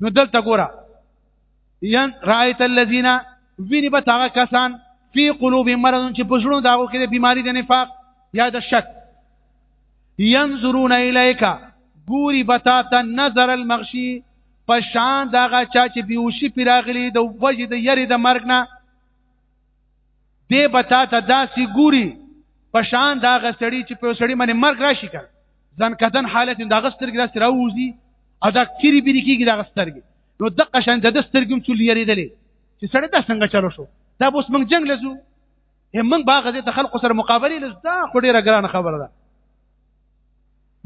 نو دلته ګوره ین رایت الذین ویني به تاغه کسان فی قلوب مرض چې پښړو داغو کې د بیماری د نفاق یا د شک ينظرون الیک ګوري بتا ته نظر المغشی پشان داغه چا چې بیوشي پیراغلی د وجه د یری د مرګ نه دی به تا ته داسې ګوري په شان دا غسړي چې په سړی باندې مرګ راشي کړ ځن کدن حالت دا غسترګ داسې راوځي او دا کری بری کیږي دا غسترګ نو د قشان د دسترګم څول یریدلې چې سړی دا څنګه چلو شو دا اوس موږ جنگ لزو هم موږ باغ دې د خلکو سره مقابله لز دا خو ډیره ګرانه خبره ده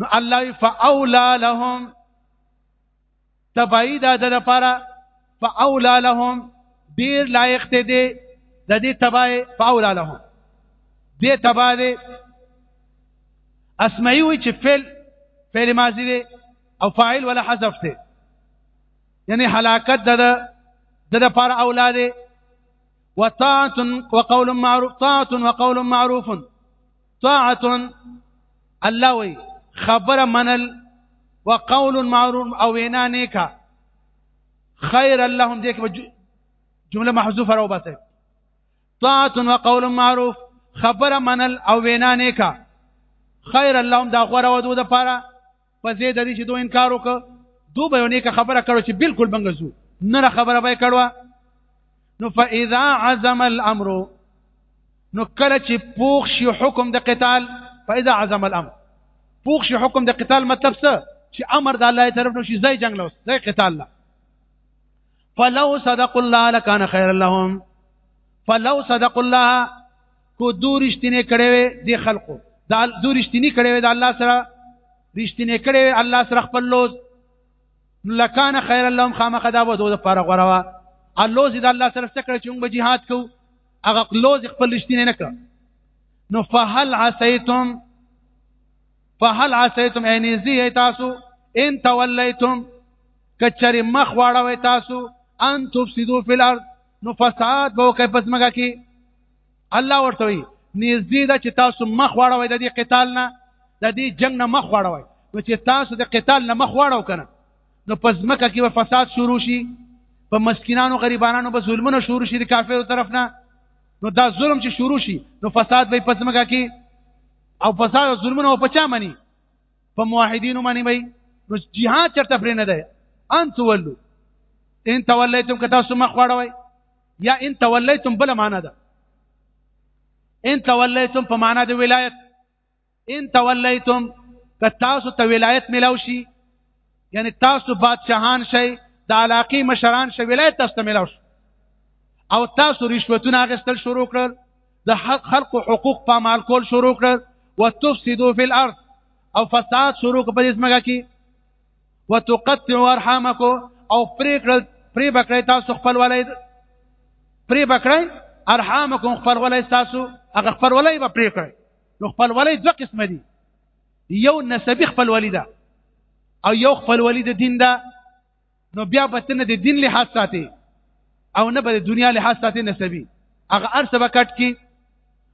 نو الله فاولا لهم تبعی دا د لپاره فاولا لهم ډیر لایق ته دی د دې تبع فاولا لهم دې تبع دی اسمعي وي چې فعل فعل ماضی دی او فاعل ولا حذف دی یعنی هلاکت د د لپاره اولاد وطاعت وقول معروف طاعت وقول معروف طاعت الله وی خبر منل وقول معروف او وینا نیکا خیر اللهم دې کې جمله محذوفه راو باسه طاعت وقول معروف خبر منل او وینا نیکا خیر اللهم دا غوړه ودو د پاره په زید دې چې دوی انکار وکړ دوی به نیکه خبره کړو چې بالکل بنګ زو نه خبره به کړو نو فاذا عزم الامر نو کله چې پوښ شي حکم د قتال فاذا عزم الامر پوښ شي حکم د قتال مطلب څه چې امر د الله طرف نو شي زي جنگ لوس زي قتال لا فلو صدق الله لكان خير لهم فلو صدق الله کو دو رښتینه کړي وي د خلقو دا دو رښتینی کړي وي د الله سره رښتینه کړي وي الله سره خپل لوز لکان خیر اللهم خامخ دا ودو د پاره غوروا اللوز د الله سره څه کړی چې موږ جهاد کو هغه لوز خپل رښتینه نه کړ نو فهل عسیتم فهل عسیتم یعنی زی تاسو ان تولیتم کچری مخ واړوي تاسو ان تفسدو فی الارض نو فساد به کوي پس مګه کې الله ورته وي نږدې ده چې تاسو مخ واړوي د دې قتال نه د دې جنگ نه مخ واړوي نو چې تاسو د قتال نه مخ واړو کنه نو په ځمکه کې به فساد شروع شي په مسکینانو غریبانو به ظلمونه شروع شي د کافرو طرف نه نو دا ظلم چې شروع شي نو فساد به په ځمکه کې او فساد او ظلمونه په چا مني په موحدینو مني وي نو جهاد چرته پرې نه دی ان تولو ان تولیتم که تاسو مخ واړوي یا ان تولیتم بل معنا ده ان تولیتم په معنا د ولایت ان تولیتم که تاسو ته ولایت ملاو شي یعنی تاسو بادشاهان شئ د علاقې مشران شئ ولایت تاسو ته ملاو شي او تاسو رشوتونه اخیستل شروع کړل د خلق حقوق په مال کول شروع کړل وتفسدوا فی الارض او فساد شروع په دې ځمکه کې وتقطع ارحامکو او پرې کړل پرې بکړی تاسو خپل ولای پرې بکړی ارحامکم خپل ولای تاسو هغه خپل ولای به پرې کړی نو خپل ولای دوه قسم دي یو نسبی خپل ولیدا او یو خپل ولید دین دا نو بیا به تنه د دین لحاظ ساتي او نه به د دنیا لحاظ ساتي نسبی هغه ارسه بکټ کی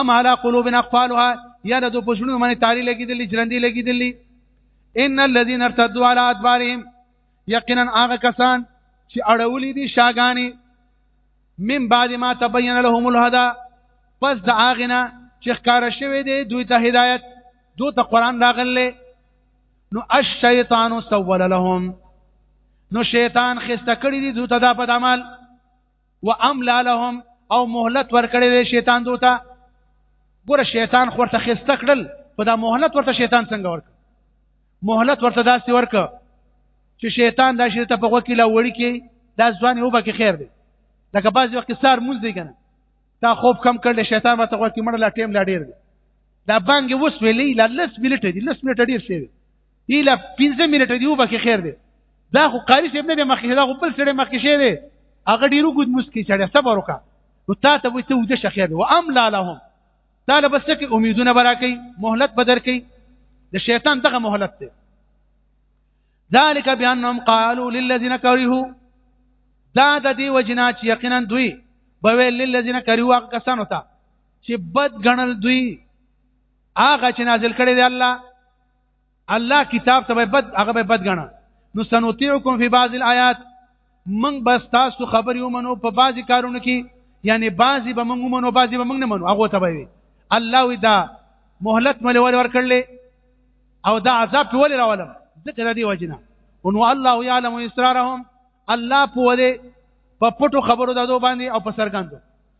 ام على قلوبنا اقفالها یا د پښونو باندې تاری لګیدلې چرندې لګیدلې ان الذين ارتدوا على ادبارهم یقینا هغه کسان چې اړولې دي شاګانی من بعد ما تبين لهم الهدى پس د اغنا چې ښکار شوی دی دوی ته هدایت دوی ته قران راغله نو الشیطان سول لهم نو شیطان خسته کړی دی دوی ته دا په عمل واملا لهم او مهلت ورکړی دی شیطان دوته ګوره شیطان خورته خسته کړل په دا مهلت ورته شیطان څنګه ورک مهلت ورته داسې ورک چې شیطان دا شیطان په غوږ کې لا وړي کې دا ځوان یو بکه خیر دی لکه بعض وخت سار موز دی کنه دا خوب کم کړل شیطان ورته غوږ کې مړ لا ټیم لا ډیر دی دا بانګ وس ویلې لا لس منټه دي لس منټه ډیر شي دی لا 15 منټه دی وبکه خیر دی دا خو قاری صاحب نه دی مخکې دا خو بل سره مخکې شه دی هغه ډیرو ګد مسکی چړې صبر وکړه نو تا ته وې ته ود شه خیر و ام لا لهم دا له بس کې امیدونه برا کوي مهلت بدر کوي د شیطان دغه مهلت دی ذالک بانهم قالوا للذین کرهوا دا د دې وجنا چې یقینا دوی به ویل للذین کرهوا کسانو ته چې بد غنل دوی هغه چې نازل کړي دی الله الله کتاب ته بد هغه به بد غنا نو سنوتیکم فی بعض الایات من بس تاسو خبرې ومنو په بعضی کارونو کې یعنی بعضی به موږ ومنو بعضی به موږ نه منو هغه ته وي الله وی دا مهلت ملي ور ورکړلې او دا عذاب په ولې راولم ذکر دی وجنا ان الله يعلم اسرارهم الله په ولې په پټو خبرو دادو باندې او په سرګندو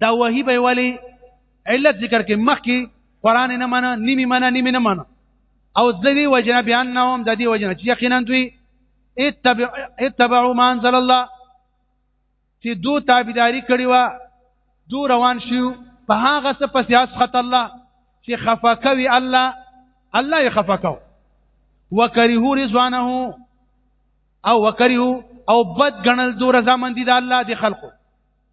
دا وحی به ولی علت ذکر کې مخ کې قران نه منه نیمه منه نیمه نه منه او ذلی وجنه بیان نه هم د دې وجنه چې یقینا دوی اتبع اتبعوا ما انزل الله چې دو تابعداري کړی و دو روان شو په هغه څه پس یاس خط الله چې خفقوي الله الله یې خفقو وکرهو رضوانه او وکرهو او بد غنل دو رضامندي د الله د خلقو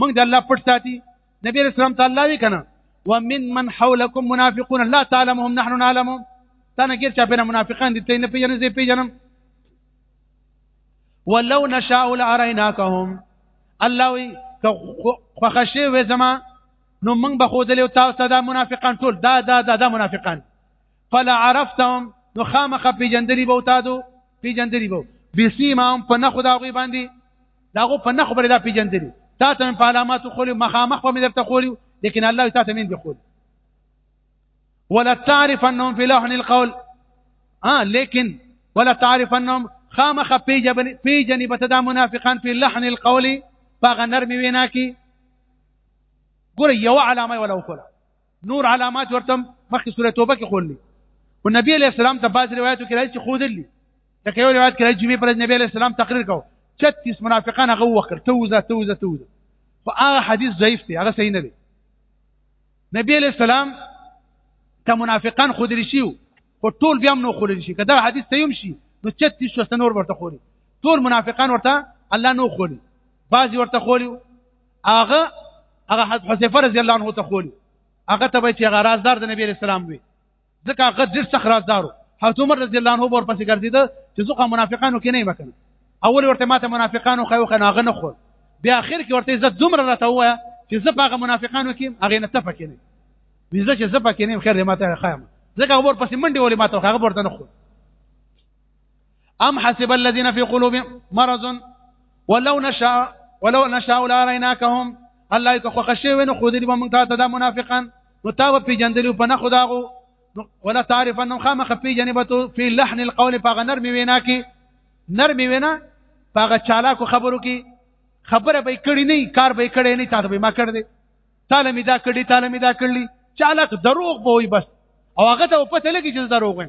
موږ د الله پټ ساتي نبی رسول الله تعالی وی کنه ومن من حولكم منافقون لا تعلمهم نحن نعلمهم تنه غیر چا په منافقان دي تین په جنې په جنم ولو نشاء لاریناکهم الله وی خوښي وې زما نو موږ به خودلې او تاسو ته دا منافقان ټول دا دا دا, دا منافقان فلا عرفتهم نو خامخ پیجندلی بوتادو پیجندلی بو بسیمهم په نخو دا غي باندې داغه په نخ بر دا پیجندلی تا ته په علامات خو مخامخ په مدرته خو لیکن الله تا ته من دی خو ولا تعرف انهم في لحن القول اه لكن ولا تعرف انهم خامخ پیجن پیجن بتدا منافقان په لحن القول په غنر می وینا کی ګور یو علامه ولا وکړه نور علامات ورته مخکې سوره توبه کې خولې او نبی علیہ السلام ته بعض روایتو کې راځي چې خو دلی لکه یو روایت کې راځي چې پر نبی علیہ السلام تقریر کو 36 منافقان هغه وکړ توزه توزه توزه خو هغه حدیث ضعیف دی هغه صحیح نه دی نبی علیہ السلام ته منافقان خو دلی شیو او ټول بیا نو خو دلی شي کدا حدیث ته یم شي نو 36 وسنور ورته خوري ټول منافقان ورته الله نو خوري بعضي ورته خوري هغه هغه حذیفه رضی الله عنه ته خول هغه ته چې هغه رازدار د نبی رسول الله وي ځکه هغه ډیر سخت رازدارو حضرت عمر رضی الله عنه ور پسې ګرځیده چې ځکه منافقانو کې نه مکنه اول ورته ماته منافقانو خو خو هغه نه خو بیا اخر کې ورته عزت دومره راته وایي چې زه هغه منافقانو کې هغه نه تفه کینې ویزه چې زه پکې نه خیر ماته خایم ځکه ور پسې منډي ولې ماته هغه ورته نه خو ام حسب الذين في قلوبهم مرض ولو نشاء ولو نشاء لاريناكهم الله یک خو خشه وینو خو دې موږ ته دا منافقان نو تا په پیجندلو په نه خداغو ولا تعرف انهم خامخ په جنبته في لحن القول په غنر می وینا کې نر می وینا په چالاکو خبرو کې خبره به کړی نه کار به کړی نه تا به ما کړ دې تعالی می دا کړی تعالی می دا کړلی چالاک دروغ به وي بس او هغه ته پته لګی چې دروغ وي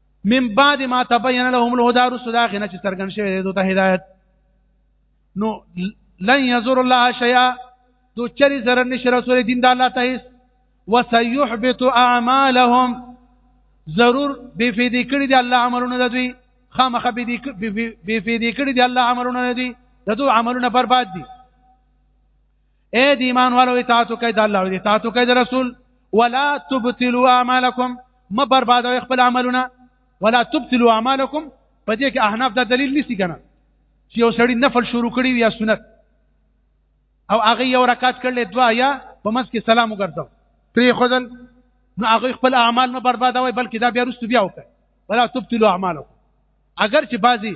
من بعد ما تبين لهم الهدى رسل اخنا چې څرګند شوی دوی ته هدایت نو لن يزور الله شيئا دو چری زر نش رسول دین د الله ته هیڅ وسيحبط اعمالهم ضرور به فیدی کړی دی الله عملونه د دوی خامخ به دی به فیدی کړی دی الله عملونه دی د دوی عملونه برباد دي اے د ایمان والو اطاعت کوي د الله او اطاعت کوي د رسول ولا تبتلوا اعمالکم ما برباد خپل عملونه ولا تبتلوا اعمالکم په دې کې احناف دا دلیل نسی کنه چې یو سړی نفل شروع کړي یا سنت او هغه یو رکعت کړل دوا یا په مس کې سلام وګرځاو پری خدل نو هغه خپل اعمال نه بربادوي بلکې دا بیا رسو بیا وکړي ولا تبتلوا اعمالکم اگر چې بعضی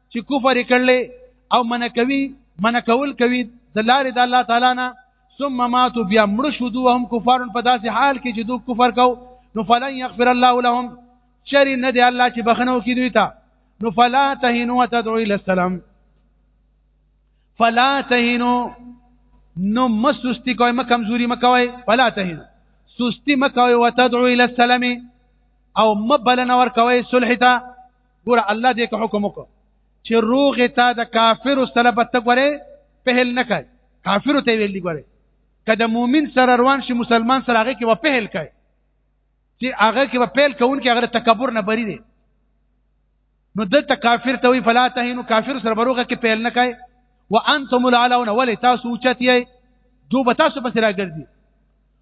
چې کفر کړل او من کوي من کول کوي د لارې د الله تعالی نه ثم ماتوا بیا مړ شو دوه هم کفار په داسې حال کې چې دوی کفر کو نو فلن يغفر الله لهم شری نه دی الله چې بخنو کې دوی ته نو فلا تهنوا وتدعوا الى السلام فلا تهنوا نو مسستی کوي ما کمزوري ما کوي فلا تهنوا سستی ما کوي وتدعوا الى السلام او مبلن ور کوي صلح ته ګور الله دې ته حکم وکړ چې روغ ته د کافر سره په تګوره پهل نه کوي کافر ته ویل لګوره کله مؤمن سره روان شي مسلمان سره هغه کې په پهل کوي چې هغه کې په پهل کوون کې هغه تکبر نه بری دي نو دلته کافر ته وی فلا تهینو کافر سره بروغه کې پهل نه کوي وانتم العلون ولې تاسو اوچت یې دوه تاسو پسې راګرځي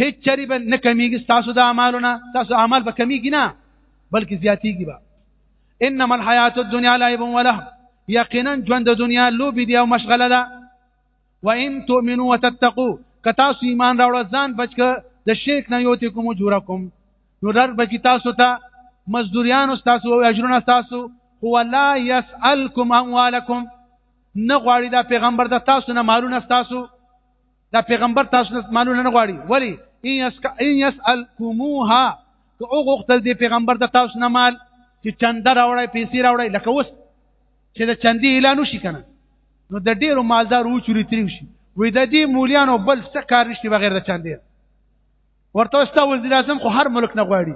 هیڅ چری به نه کمیږي تاسو د اعمالونه تاسو اعمال به کمیږي نه بلکې زیاتیږي به انما الحیات الدنیا لعب وله یقینا ژوند د دنیا لوبي دی او مشغله ده وان تؤمنوا وتتقوا کتا سو ایمان راوړ ځان بچک د شرک نه یوتی کوم جورکم نو در بچی تاسو ته مزدوریان تاسو او اجرونه تاسو هو لا يسالكم اموالكم نه غواړي دا پیغمبر د تاسو نه مالونه تاسو دا پیغمبر تاسو نه مالونه نه غواړي ولی ان يسك ان يسالكموها که او غختل دی پیغمبر د تاسو نه مال چې چند راوړی پیسې راوړی لکه اوس چې د چندي اعلان وشي کنه نو د ډیرو مالدار و چوری تریو شي وې د دې مولیانو بل څه کار نشته بغیر د چندي ورته ستا وزیر اعظم خو هر ملک نه غواړي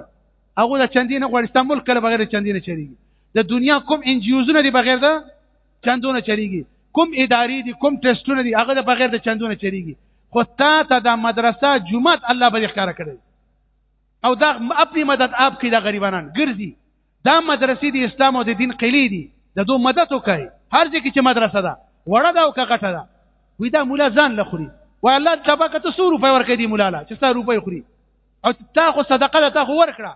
هغه د چندي نه غواړي ستا ملک کله بغیر چندي نه چریږي د دنیا کوم انجیوزونه دی بغیر د چندونه چریږي کوم اداري دي کوم ټیسټونه دي هغه د بغیر د چندونه چریږي خو تا ته د مدرسه جمعه الله به ښکار کړي او دا خپل مدد اپ کې د غریبانان ګرځي دا مدرسې د اسلام او د دین قلی دي د دوه مدد وکړي هر ځکه چې مدرسه ده وړه ده او کغټه ده وې دا مولا ځان لخري وای الله تبارک ته 100 روپۍ ورکړي مولا لا چې 100 روپۍ خوري او تا خو صدقه ده تا خو ورکړه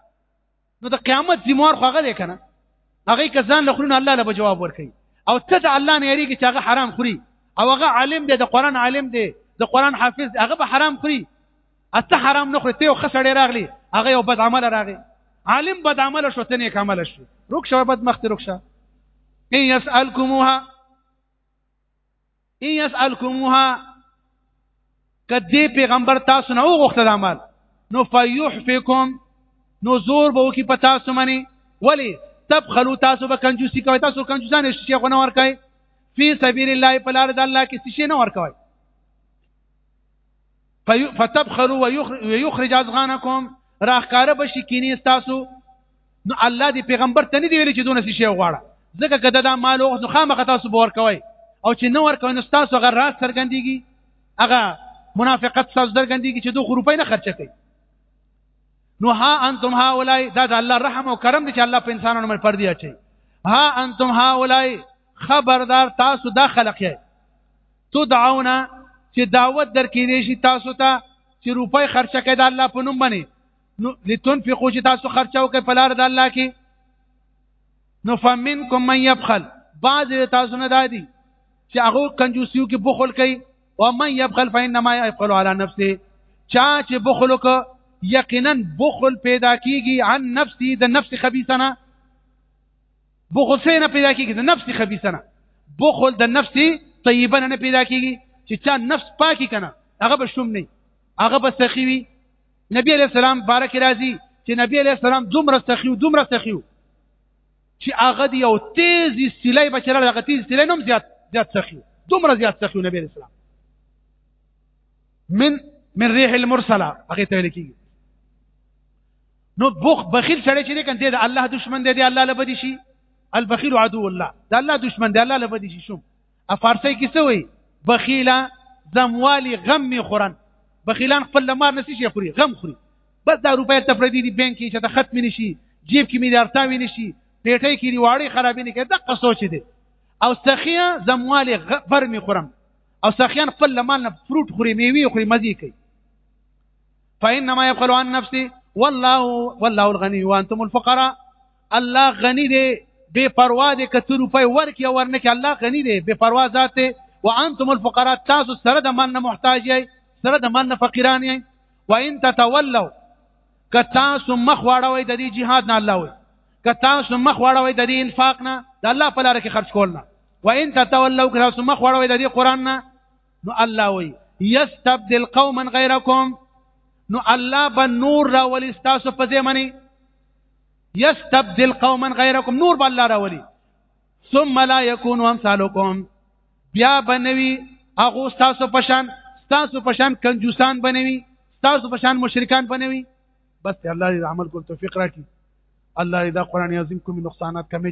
نو د قیامت ذمہوار خو هغه دی کنه هغه کسان له خلونو الله له جواب ورکړي او ته د الله نه یریږي چې هغه حرام خوري او هغه عالم دی د قران عالم دی د قران حافظ دی هغه به حرام خوري اته حرام نه خوري ته یو خسړې راغلی هغه یو بد عمل راغی عالم بد عمل شو ته نیک عمل شو رخصه بد مخ رخصه ان يسالكموها ان يسالكموها کدی پیغمبر تاسو نه وغوښتل عمل نو فیحفکم نو زور به وکي پتا سو منی ولی تبخلوا تاسو به کنجوسی کوي تاسو کنجوسان شي خو نه ور کوي فی سبیل الله په لار د الله کې شي نه ور کوي فتبخلوا ويخرج اذغانكم راخاره بشي کینی تاسو نو الله دی پیغمبر ته نه دی ویل چې دونه شي غواړه ځکه کده دا مال او خامخ تاسو بور کوي او چې نو ورکوي نو تاسو غر راز سرګندېږي هغه منافقت تاسو درګندېږي چې دوه روپۍ نه خرچه کوي نو ها انتم ها اولای دا د الله رحم او کرم دی چې الله په انسانانو باندې پر دی اچي ها انتم ها اولای خبردار تاسو دا خلق یې تدعونا چې دعوت درکې دي شي تاسو ته چې روپۍ خرچه کړئ د الله په نوم باندې نو لتنفقوا چې تاسو خرچه وکړئ په لار د الله کې نو فمنکم من يبخل بعض تاسو نه دادي چې هغه کنجوسیو کې بخل کوي او من يبخل فانما يبخل على نفسه چا چې بخل وک یقینا بخل پیدا کیږي عن نفسي د نفس خبيثنه بخل څه نه پیدا کیږي د نفس خبيثه نه بخل د نفس طیبه نه پیدا کیږي چې چا نفس پاکي کنه هغه به شوم نه هغه به سخی وي نبی علیہ السلام بارک راضي چې نبی علیہ السلام دومره سخی او دومره سخی چې هغه دی یو تیز استلای بچره هغه تیز استلای نوم زیات زیات سخی دومره زیات سخی نبی علیہ السلام من من ريح المرسله هغه ته لیکي نو بخ بخیل سره چې کنه دی د الله دشمن دی دی الله لبدی شي البخیل عدو الله د الله دشمن دی الله لبدی شي شوم افارسی کې څه وي بخیلا زموالی غم می خورن بخیلان خپل لمر نسی شي خوري غم خوري بس دا روپیا ته پردي دي بانک کې چې ته ختم نشي جیب کې می درتاوي نشي پیټه کې دی واړې خرابې نه کړه دغه سوچ دي او سخیا زموالی غفر می خورم او سخیان خپل لمر نه فروټ خوري میوي خوري مزي کوي فإنما يبخل عن نفسه والله والله الغني وانتم الفقراء الله غني دی بے پروا دی کته روپۍ ورکی او ورنکه الله غني دی بے پروا ذات دی وانتم الفقراء تاسو سره د من محتاج یې سره د من فقیران یې وان تتولوا که تاسو مخ واړوي د دې جهاد نه الله وي که تاسو مخ واړوي د دې انفاق نه د الله په لار کې خرج کول نه وان تتولوا که تاسو مخ واړوي د دې قران نه نو الله وی یستبدل قوما غیرکم نو الله به نور راولي تاسو په ځای منی یستبدل قوما غیرکم نور به الله راولي ثم لا يكون امثالكم بیا بنوي هغه تاسو پشان تاسو پشان کنجوسان بنوي تاسو پشان مشرکان بنوي بس الله دې عمل کول توفیق راکړي الله دې دا قران عظیم کوم نقصانات کمې